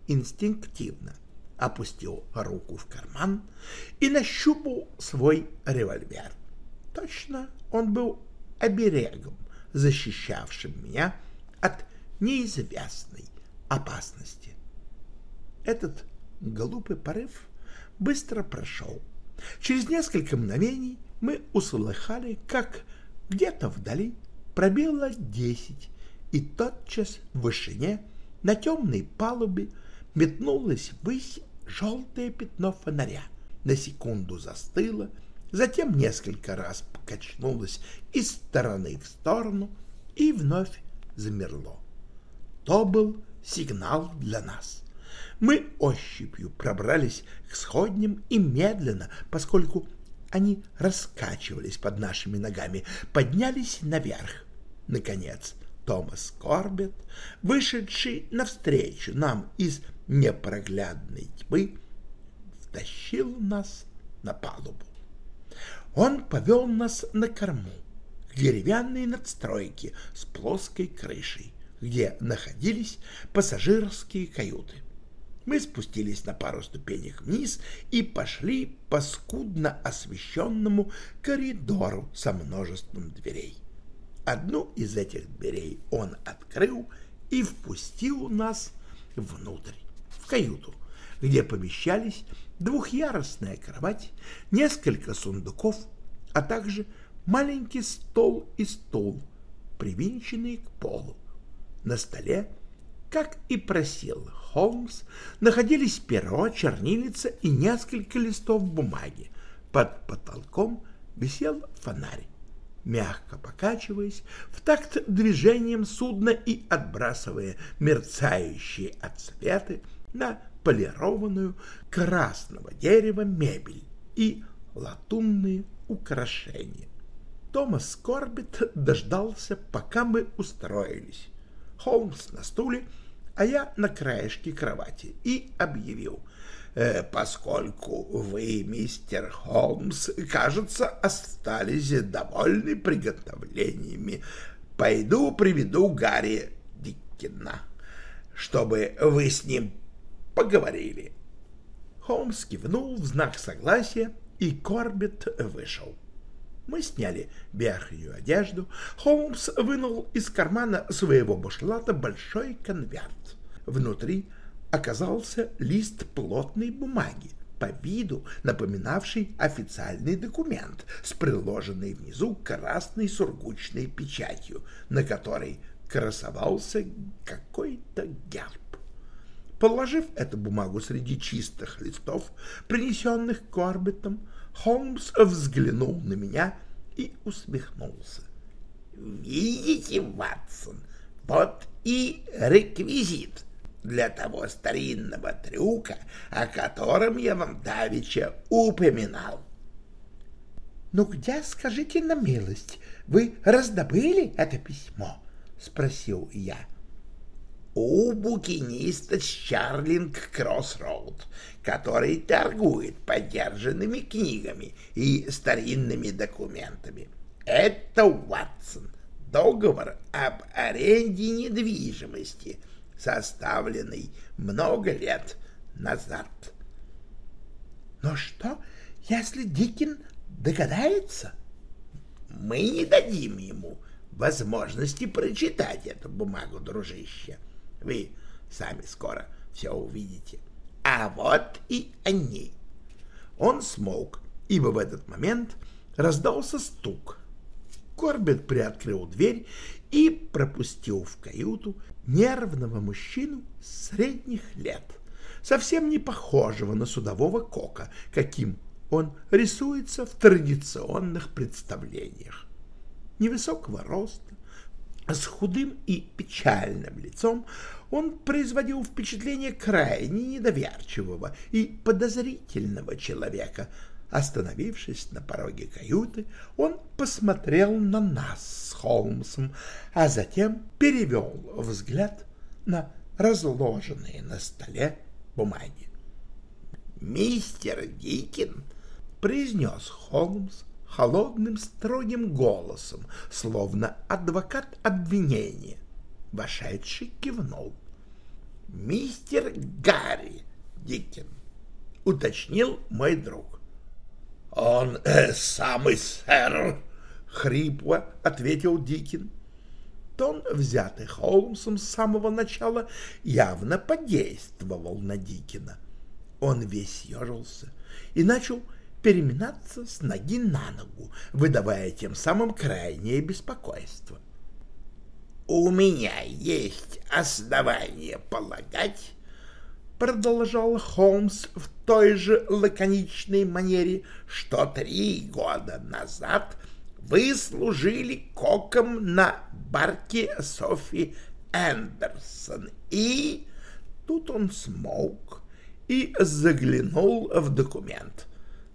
S1: инстинктивно опустил руку в карман и нащупал свой револьвер. Точно он был оберегом, защищавшим меня от неизвестной опасности. Этот глупый порыв быстро прошел. Через несколько мгновений мы услыхали, как где-то вдали пробило десять, и тотчас в вышине на темной палубе метнулось ввысь желтое пятно фонаря. На секунду застыло, затем несколько раз покачнулось из стороны в сторону и вновь замерло. То был сигнал для нас. Мы ощупью пробрались к сходням и медленно, поскольку они раскачивались под нашими ногами, поднялись наверх. Наконец, Томас Корбет, вышедший навстречу нам из непроглядной тьмы, втащил нас на палубу. Он повел нас на корму, к деревянной надстройке с плоской крышей, где находились пассажирские каюты. Мы спустились на пару ступенек вниз и пошли по скудно освещенному коридору со множеством дверей. Одну из этих дверей он открыл и впустил нас внутрь, в каюту, где помещались двухъярусная кровать, несколько сундуков, а также маленький стол и стул, привинченные к полу. На столе, как и просил Холмс, находились перо, чернильница и несколько листов бумаги. Под потолком висел фонарь, мягко покачиваясь в такт движением судна и отбрасывая мерцающие отсветы на полированную красного дерева мебель и латунные украшения. Томас Корбит дождался, пока мы устроились. Холмс на стуле, а я на краешке кровати, и объявил, э, «Поскольку вы, мистер Холмс, кажется, остались довольны приготовлениями, пойду приведу Гарри Диккена, чтобы вы с ним поговорили. Холмс кивнул в знак согласия, и Корбет вышел. Мы сняли верхнюю одежду. Холмс вынул из кармана своего бушлата большой конверт. Внутри оказался лист плотной бумаги, по виду напоминавший официальный документ с приложенной внизу красной сургучной печатью, на которой красовался какой-то герб. Положив эту бумагу среди чистых листов, принесенных Корбетом, Холмс взглянул на меня и усмехнулся.
S2: «Видите, Ватсон, вот и реквизит для того старинного трюка, о котором я вам давеча упоминал».
S1: «Ну где, скажите на милость, вы раздобыли это письмо?» — спросил я
S2: у букиниста Чарлинг Кроссроуд, который торгует подержанными книгами и старинными документами. Это Уатсон, договор об аренде недвижимости, составленный много лет назад.
S1: Но что, если Дикин догадается?
S2: Мы не дадим ему возможности прочитать эту бумагу, дружище. — вы сами скоро все увидите. А вот и они.
S1: Он смолк, ибо в этот момент раздался стук. Корбет приоткрыл дверь и пропустил в каюту нервного мужчину средних лет, совсем не похожего на судового кока, каким он рисуется в традиционных представлениях. Невысокого роста, с худым и печальным лицом он производил впечатление крайне недоверчивого и подозрительного человека. Остановившись на пороге каюты, он посмотрел на нас с Холмсом, а затем перевел взгляд на разложенные на столе бумаги.
S2: «Мистер Дикин», — произнес Холмс, холодным строгим голосом, словно адвокат обвинения. Вошедший кивнул. «Мистер Гарри Дикин», — уточнил мой друг. «Он э, самый сэр», — хрипло ответил Дикин. Тон, взятый Холмсом с самого начала, явно подействовал на Дикина. Он весь ежился и начал переминаться с ноги на ногу, выдавая тем самым крайнее беспокойство. «У меня есть основания полагать, — продолжал Холмс в той же лаконичной манере, — что три года назад вы служили коком на барке Софи Эндерсон и...» Тут он смолк и заглянул в документ —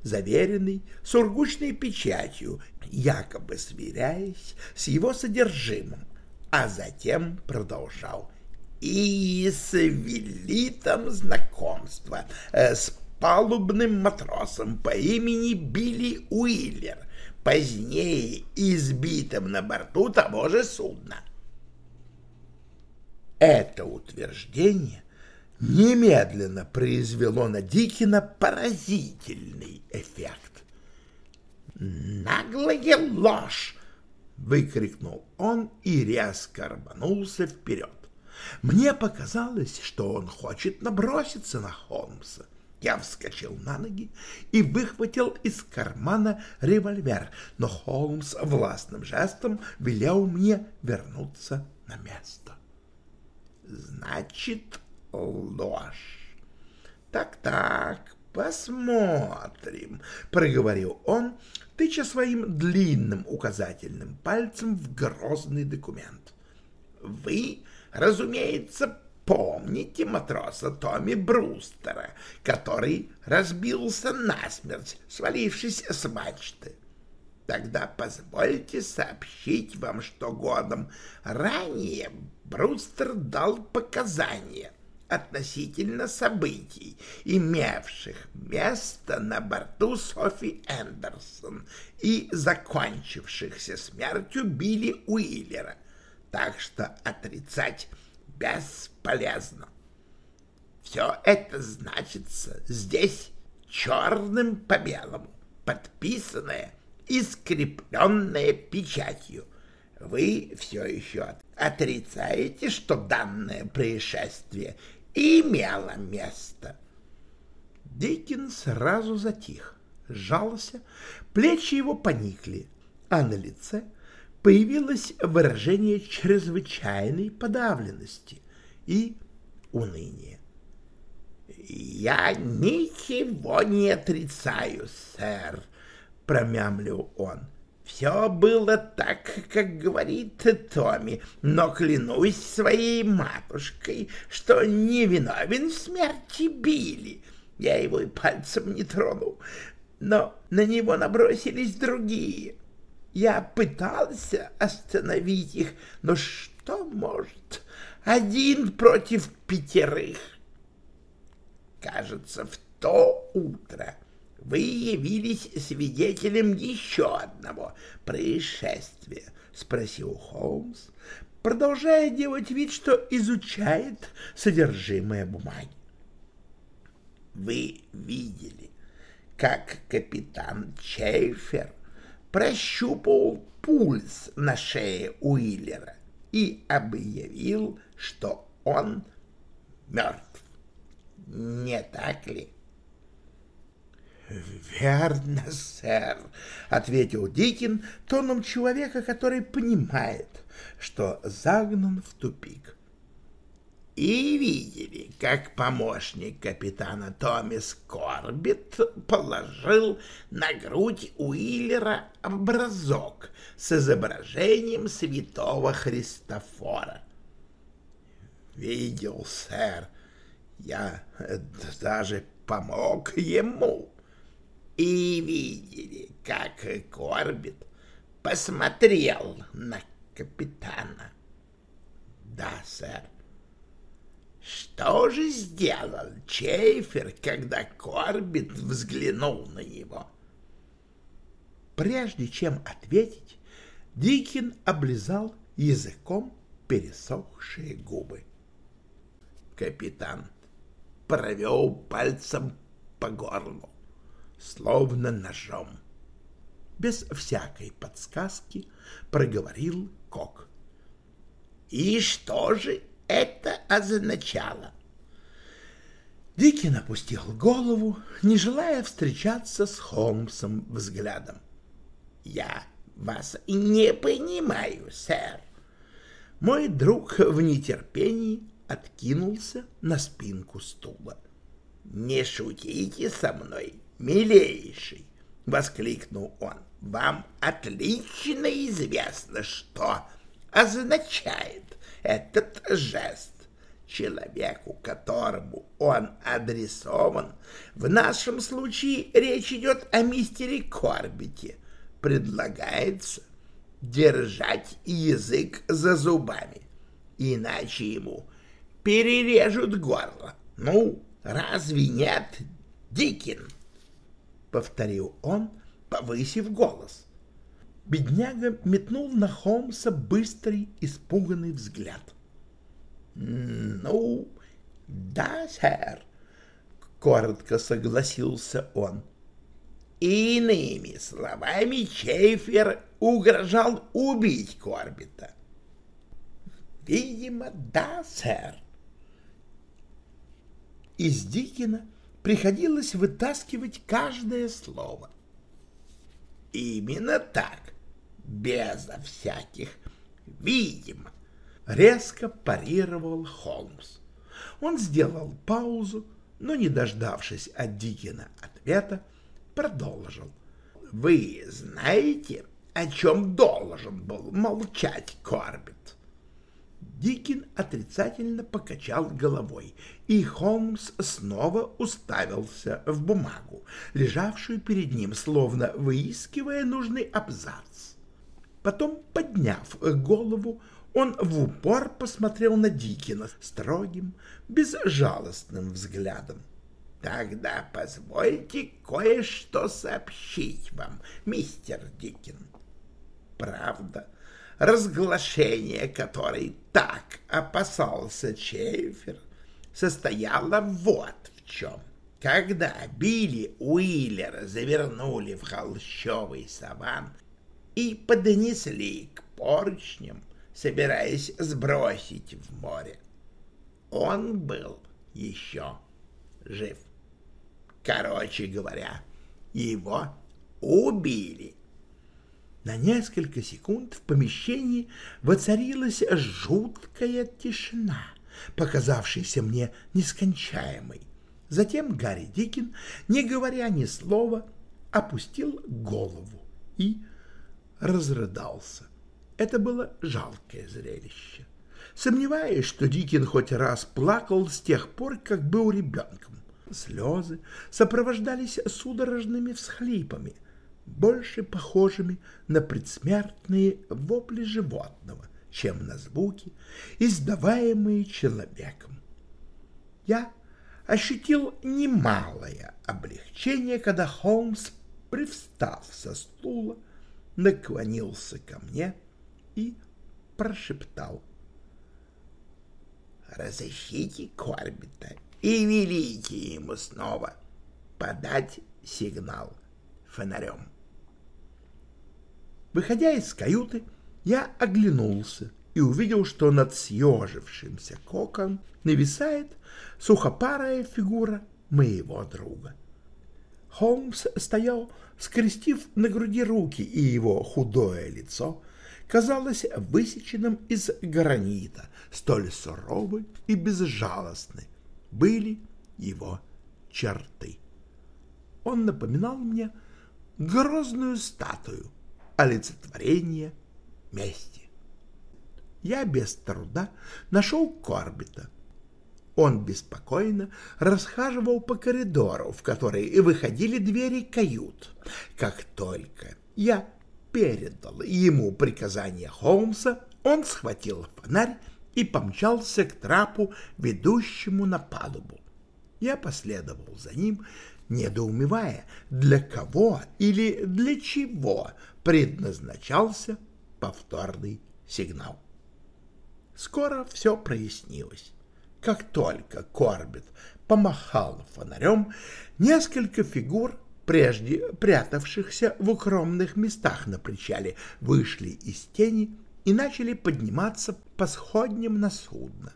S2: заверенный сургучной печатью, якобы сверяясь с его содержимым, а затем продолжал. И свели там знакомство э, с палубным матросом по имени Билли Уиллер, позднее избитым на борту того же судна. Это утверждение немедленно произвело на Дикина поразительный эффект. «Наглая ложь!» — выкрикнул он и резко рванулся вперед. Мне показалось, что он хочет наброситься на Холмса. Я вскочил на ноги и выхватил из кармана револьвер, но Холмс властным жестом велел мне вернуться на место. «Значит, ложь. Так-так, посмотрим, проговорил он, тыча своим длинным указательным пальцем в грозный документ. Вы, разумеется, помните матроса Томми Брустера, который разбился насмерть, свалившись с мачты. Тогда позвольте сообщить вам, что годом ранее Брустер дал показания относительно событий, имевших место на борту Софи Эндерсон и закончившихся смертью Билли Уиллера, так что отрицать бесполезно. Все это значится здесь черным по белому, подписанное и скрепленное печатью. Вы все еще отрицаете, что данное происшествие имело место.
S1: Дикин сразу затих, сжался, плечи его поникли, а на лице появилось выражение чрезвычайной подавленности и уныния.
S2: «Я ничего не отрицаю, сэр», — промямлил он. «Все было так, как говорит Томми, но клянусь своей матушкой, что не виновен в смерти Билли. Я его и пальцем не тронул, но на него набросились другие. Я пытался остановить их, но что может один против пятерых?» Кажется, в то утро вы явились свидетелем еще одного происшествия, — спросил Холмс, продолжая делать вид, что изучает содержимое бумаги. Вы видели, как капитан Чейфер прощупал пульс на шее Уиллера и объявил, что он мертв не так ли?
S1: «Верно, сэр», — ответил Дикин тоном человека, который понимает, что загнан в тупик.
S2: «И видели, как помощник капитана Томис Корбит положил на грудь Уиллера образок с изображением святого Христофора». «Видел, сэр», я даже помог ему. И видели, как Корбит посмотрел на капитана. Да, сэр. Что же сделал Чейфер, когда Корбит взглянул на него?
S1: Прежде чем ответить, Дикин облизал языком пересохшие губы.
S2: Капитан провел пальцем по горлу, словно ножом.
S1: Без всякой подсказки проговорил Кок.
S2: И что же это означало?
S1: Дикин опустил голову, не желая встречаться с Холмсом взглядом.
S2: «Я вас не понимаю, сэр».
S1: Мой друг в нетерпении откинулся на спинку стула.
S2: «Не шутите со мной, милейший!» — воскликнул он. «Вам отлично известно, что означает этот жест. Человеку, которому он адресован, в нашем случае речь идет о мистере Корбите, предлагается держать язык за зубами, иначе ему перережут горло. Ну, разве нет, Дикин? — повторил он, повысив голос.
S1: Бедняга метнул на Холмса быстрый, испуганный взгляд.
S2: — Ну, да, сэр, — коротко согласился он. Иными словами, Чейфер угрожал убить Корбита. — Видимо, да, сэр,
S1: из Дикина приходилось вытаскивать каждое слово.
S2: Именно так, безо всяких видимо,
S1: резко парировал Холмс. Он сделал паузу, но, не дождавшись от Дикина ответа, продолжил.
S2: «Вы знаете, о чем должен был молчать Корбит?»
S1: Дикин отрицательно покачал головой, и Холмс снова уставился в бумагу, лежавшую перед ним, словно выискивая нужный абзац. Потом, подняв голову, он в упор посмотрел на Дикина строгим, безжалостным взглядом.
S2: «Тогда позвольте кое-что сообщить вам, мистер Дикин. Правда, разглашение которой так опасался Чейфер, состояло вот в чем. Когда Билли Уиллера завернули в холщовый саван и поднесли к поручням, собираясь сбросить в море, он был еще жив. Короче говоря, его убили.
S1: На несколько секунд в помещении воцарилась жуткая тишина, показавшаяся мне нескончаемой. Затем Гарри Дикин, не говоря ни слова, опустил голову и разрыдался. Это было жалкое зрелище. Сомневаюсь, что Дикин хоть раз плакал с тех пор, как был ребенком. Слезы сопровождались судорожными всхлипами, больше похожими на предсмертные вопли животного, чем на звуки, издаваемые человеком. Я ощутил немалое облегчение, когда Холмс, привстав со стула, наклонился ко мне и прошептал. «Разыщите Корбита и велите ему снова подать сигнал фонарем». Выходя из каюты, я оглянулся и увидел, что над съежившимся коком нависает сухопарая фигура моего друга. Холмс стоял, скрестив на груди руки, и его худое лицо казалось высеченным из гранита, столь суровы и безжалостны были его черты. Он напоминал мне грозную статую олицетворения мести. Я без труда нашел Корбита, он беспокойно расхаживал по коридору, в который и выходили двери кают. Как только я передал ему приказание Холмса, он схватил фонарь и помчался к трапу, ведущему на палубу. Я последовал за ним, недоумевая, для кого или для чего предназначался повторный сигнал. Скоро все прояснилось. Как только Корбет помахал фонарем, несколько фигур, прежде прятавшихся в укромных местах на причале, вышли из тени и начали подниматься по сходням на судно.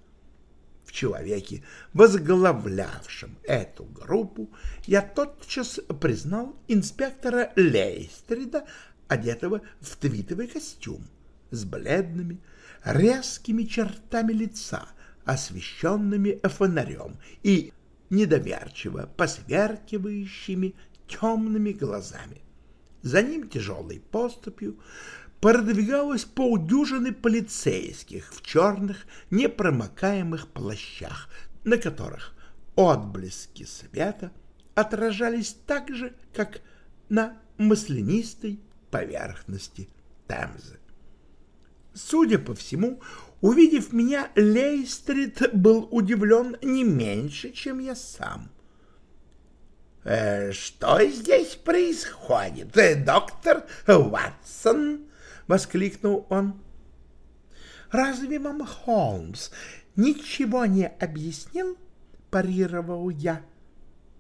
S1: В человеке, возглавлявшем эту группу, я тотчас признал инспектора Лейстрида, одетого в твитовый костюм, с бледными, резкими чертами лица — освещенными фонарем и недоверчиво посверкивающими темными глазами. За ним тяжелой поступью продвигалось полдюжины полицейских в черных непромокаемых плащах, на которых отблески света отражались так же, как на маслянистой поверхности Темзы. Судя по всему, Увидев меня, Лейстрит был удивлен не меньше, чем я сам. «Э, «Что здесь происходит, э, доктор Ватсон?» — воскликнул он. «Разве вам Холмс ничего не объяснил?» — парировал я.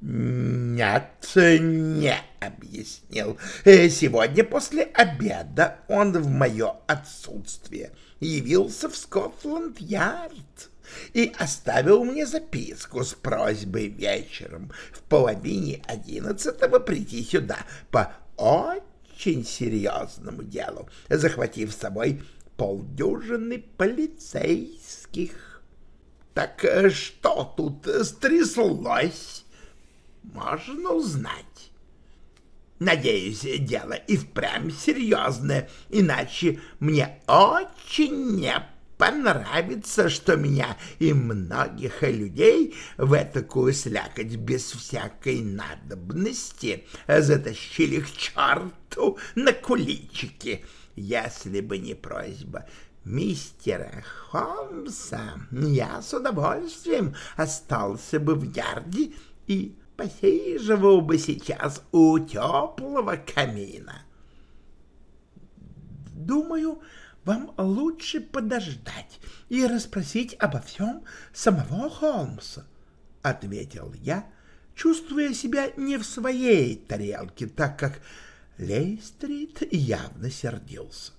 S1: «Нет, не объяснил. Э, сегодня после обеда он в мое отсутствие явился в Скотланд-Ярд и оставил мне записку с просьбой вечером в половине одиннадцатого прийти сюда по очень серьезному делу, захватив с собой полдюжины полицейских. Так э, что тут стряслось? Можно узнать. Надеюсь, дело и впрямь серьезное, иначе мне очень не понравится, что меня и многих людей в этакую слякоть без всякой надобности затащили к черту на куличики. Если бы не просьба мистера Холмса, я с удовольствием остался бы в ярде и посиживал бы сейчас у теплого камина. Думаю, вам лучше подождать и расспросить обо всем самого Холмса, — ответил я, чувствуя себя не в своей тарелке, так как Лейстрит явно сердился.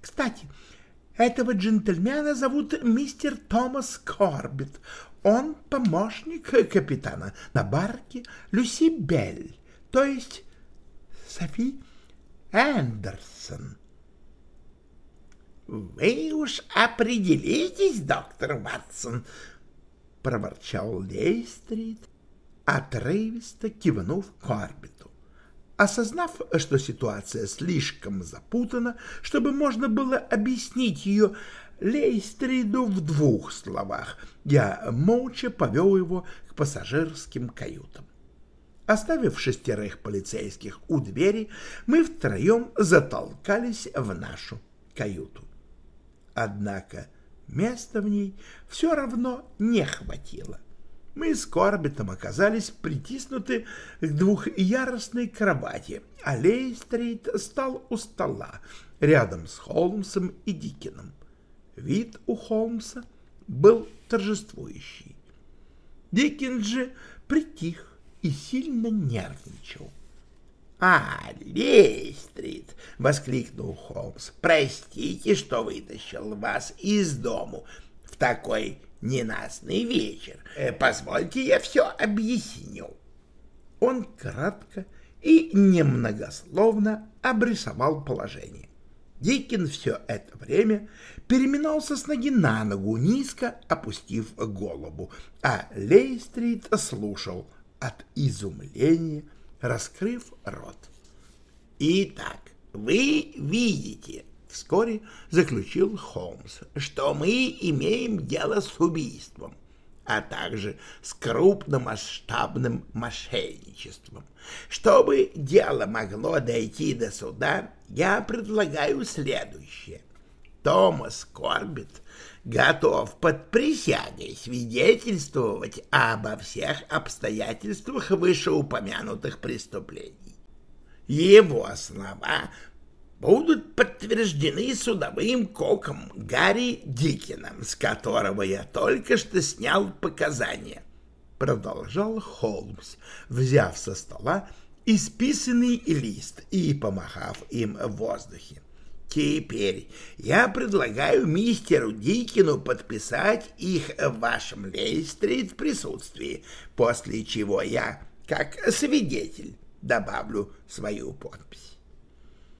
S1: «Кстати, этого джентльмена зовут мистер Томас Корбит. Он помощник капитана на барке Люси Белль, то есть Софи Эндерсон».
S2: «Вы уж определитесь, доктор Ватсон», — проворчал Лейстрит, отрывисто кивнув Корбиту.
S1: Осознав, что ситуация слишком запутана, чтобы можно было объяснить ее Лейстриду в двух словах, я молча повел его к пассажирским каютам. Оставив шестерых полицейских у двери, мы втроем затолкались в нашу каюту. Однако места в ней все равно не хватило мы с Корбетом оказались притиснуты к двухъярусной кровати, а Лейстрит стал у стола рядом с Холмсом и Дикином. Вид у Холмса был торжествующий. Дикин же притих и сильно нервничал.
S2: — А, Лейстрит! — воскликнул Холмс. — Простите, что вытащил вас из дому в такой ненастный вечер. Э, позвольте, я все объясню.
S1: Он кратко и немногословно обрисовал положение. Дикин все это время переминался с ноги на ногу, низко опустив голову, а Лейстрит слушал от изумления, раскрыв рот.
S2: «Итак, вы видите, Вскоре заключил Холмс, что мы имеем дело с убийством, а также с крупномасштабным мошенничеством. Чтобы дело могло дойти до суда, я предлагаю следующее. Томас Корбит готов под присягой свидетельствовать обо всех обстоятельствах вышеупомянутых преступлений. Его слова будут подтверждены судовым коком Гарри Дикином, с которого я только что снял показания. Продолжал Холмс, взяв со стола исписанный лист и помахав им в воздухе. Теперь я предлагаю мистеру Дикину подписать их в вашем Лейстрит присутствии, после чего я, как свидетель, добавлю свою подпись.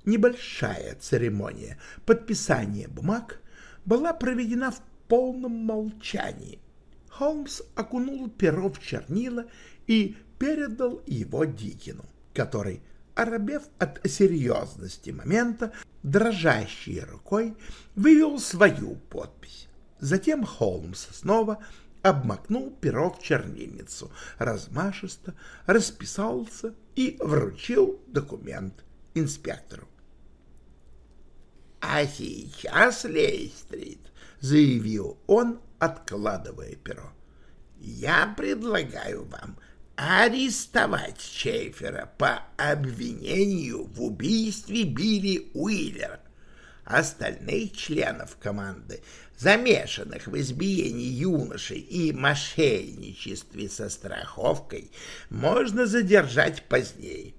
S1: Небольшая церемония подписания бумаг была проведена в полном молчании. Холмс окунул перо в чернила и передал его Дикину, который, оробев от серьезности момента, дрожащей рукой вывел свою подпись. Затем Холмс снова обмакнул перо в чернильницу, размашисто расписался и вручил документ инспектору.
S2: А сейчас, Лейстрит, — заявил он, откладывая перо, — я предлагаю вам арестовать Чейфера по обвинению в убийстве Билли Уиллера. Остальных членов команды, замешанных в избиении юношей и мошенничестве со страховкой, можно задержать позднее.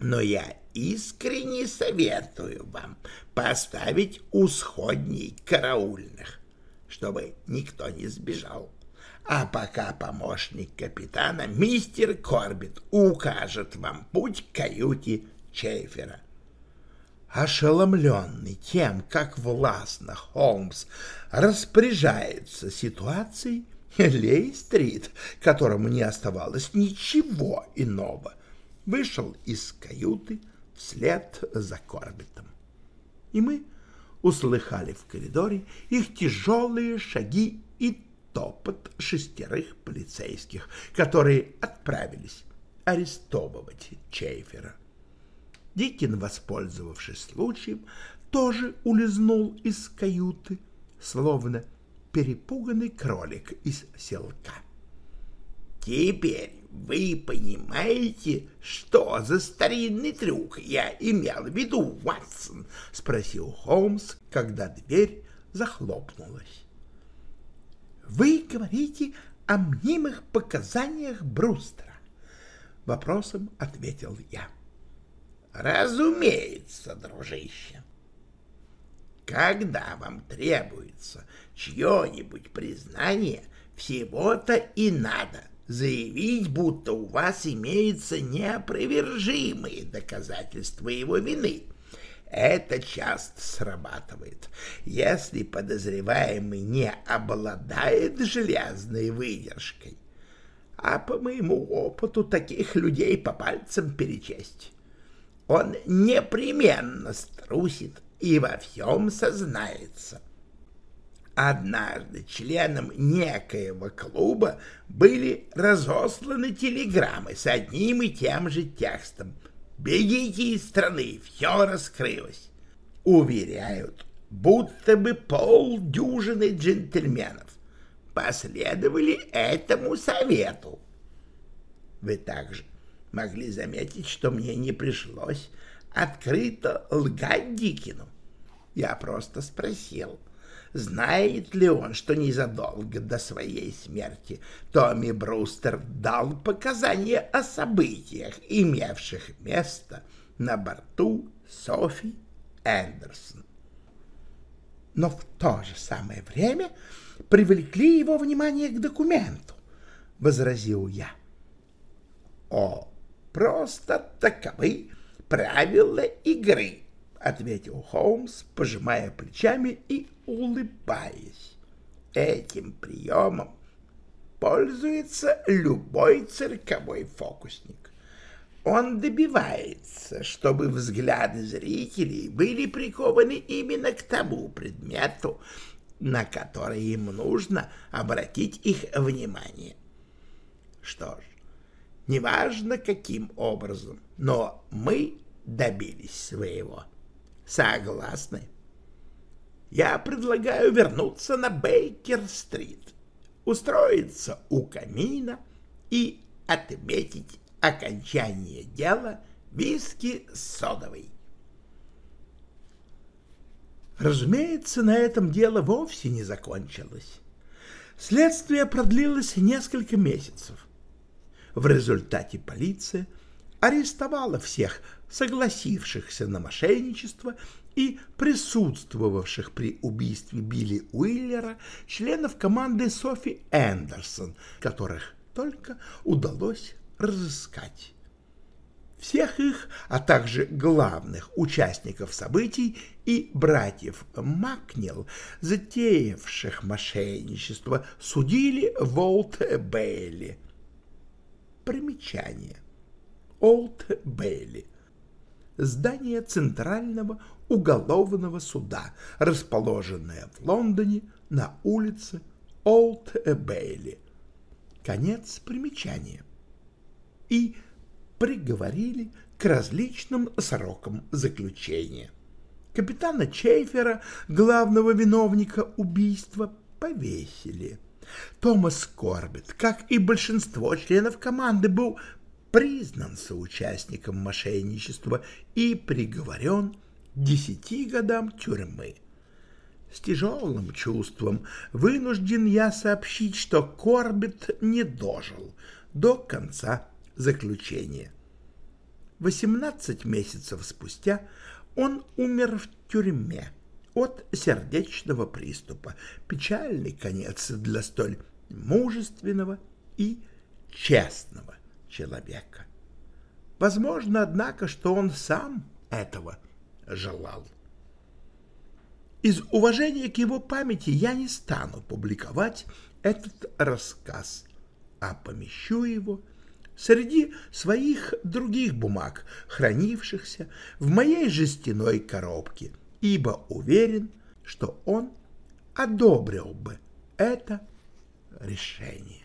S2: Но я искренне советую вам поставить у сходней караульных, чтобы никто не сбежал. А пока помощник капитана, мистер Корбит, укажет вам путь к каюте Чейфера.
S1: Ошеломленный тем, как властно Холмс распоряжается ситуацией, Лей-стрит, которому не оставалось ничего иного, вышел из каюты, вслед за Корбитом. И мы услыхали в коридоре их тяжелые шаги и топот шестерых полицейских, которые отправились арестовывать Чейфера. Дикин, воспользовавшись случаем, тоже улизнул из каюты, словно перепуганный кролик из селка.
S2: Теперь вы понимаете, что за старинный трюк я имел в виду, Ватсон? — спросил Холмс, когда дверь захлопнулась.
S1: — Вы говорите о мнимых показаниях Брустера? Вопросом ответил я.
S2: Разумеется, дружище. Когда вам требуется чье-нибудь признание, всего-то и надо заявить, будто у вас имеются неопровержимые доказательства его вины. Это часто срабатывает, если подозреваемый не обладает железной выдержкой. А по моему опыту таких людей по пальцам перечесть. Он непременно струсит и во всем сознается. Однажды членам некоего клуба были разосланы телеграммы с одним и тем же текстом. «Бегите из страны, все раскрылось». Уверяют, будто бы полдюжины джентльменов последовали этому совету. Вы также могли заметить, что мне не пришлось открыто лгать Дикину. Я просто спросил, знает ли он, что незадолго до своей смерти Томми Брустер дал показания о событиях, имевших место на борту Софи Эндерсон. Но в то же самое время привлекли его внимание к документу, — возразил я. — О, просто таковы правила игры, — ответил Холмс, пожимая плечами и улыбаясь. Этим приемом пользуется любой цирковой фокусник. Он добивается, чтобы взгляды зрителей были прикованы именно к тому предмету, на который им нужно обратить их внимание. Что ж, неважно каким образом, но мы добились своего. Согласны? Я предлагаю вернуться на Бейкер-стрит, устроиться у камина и отметить окончание дела виски содовой.
S1: Разумеется, на этом дело вовсе не закончилось. Следствие продлилось несколько месяцев. В результате полиция арестовала всех согласившихся на мошенничество и присутствовавших при убийстве Билли Уиллера членов команды Софи Эндерсон, которых только удалось разыскать. Всех их, а также главных участников событий и братьев Макнил, затеявших мошенничество, судили в Олд-Бейли. Примечание. Олд-Бейли. Здание Центрального уголовного суда, расположенное в Лондоне на улице Олд-Бейли. Конец примечания. И приговорили к различным срокам заключения. Капитана Чейфера, главного виновника убийства, повесили. Томас Корбет, как и большинство членов команды, был признан соучастником мошенничества и приговорен к десяти годам тюрьмы. С тяжелым чувством вынужден я сообщить, что Корбет не дожил до конца заключения. 18 месяцев спустя он умер в тюрьме от сердечного приступа. Печальный конец для столь мужественного и честного человека. Возможно, однако, что он сам этого желал. Из уважения к его памяти я не стану публиковать этот рассказ, а помещу его среди своих других бумаг, хранившихся в моей жестяной коробке, ибо уверен, что он одобрил бы это решение.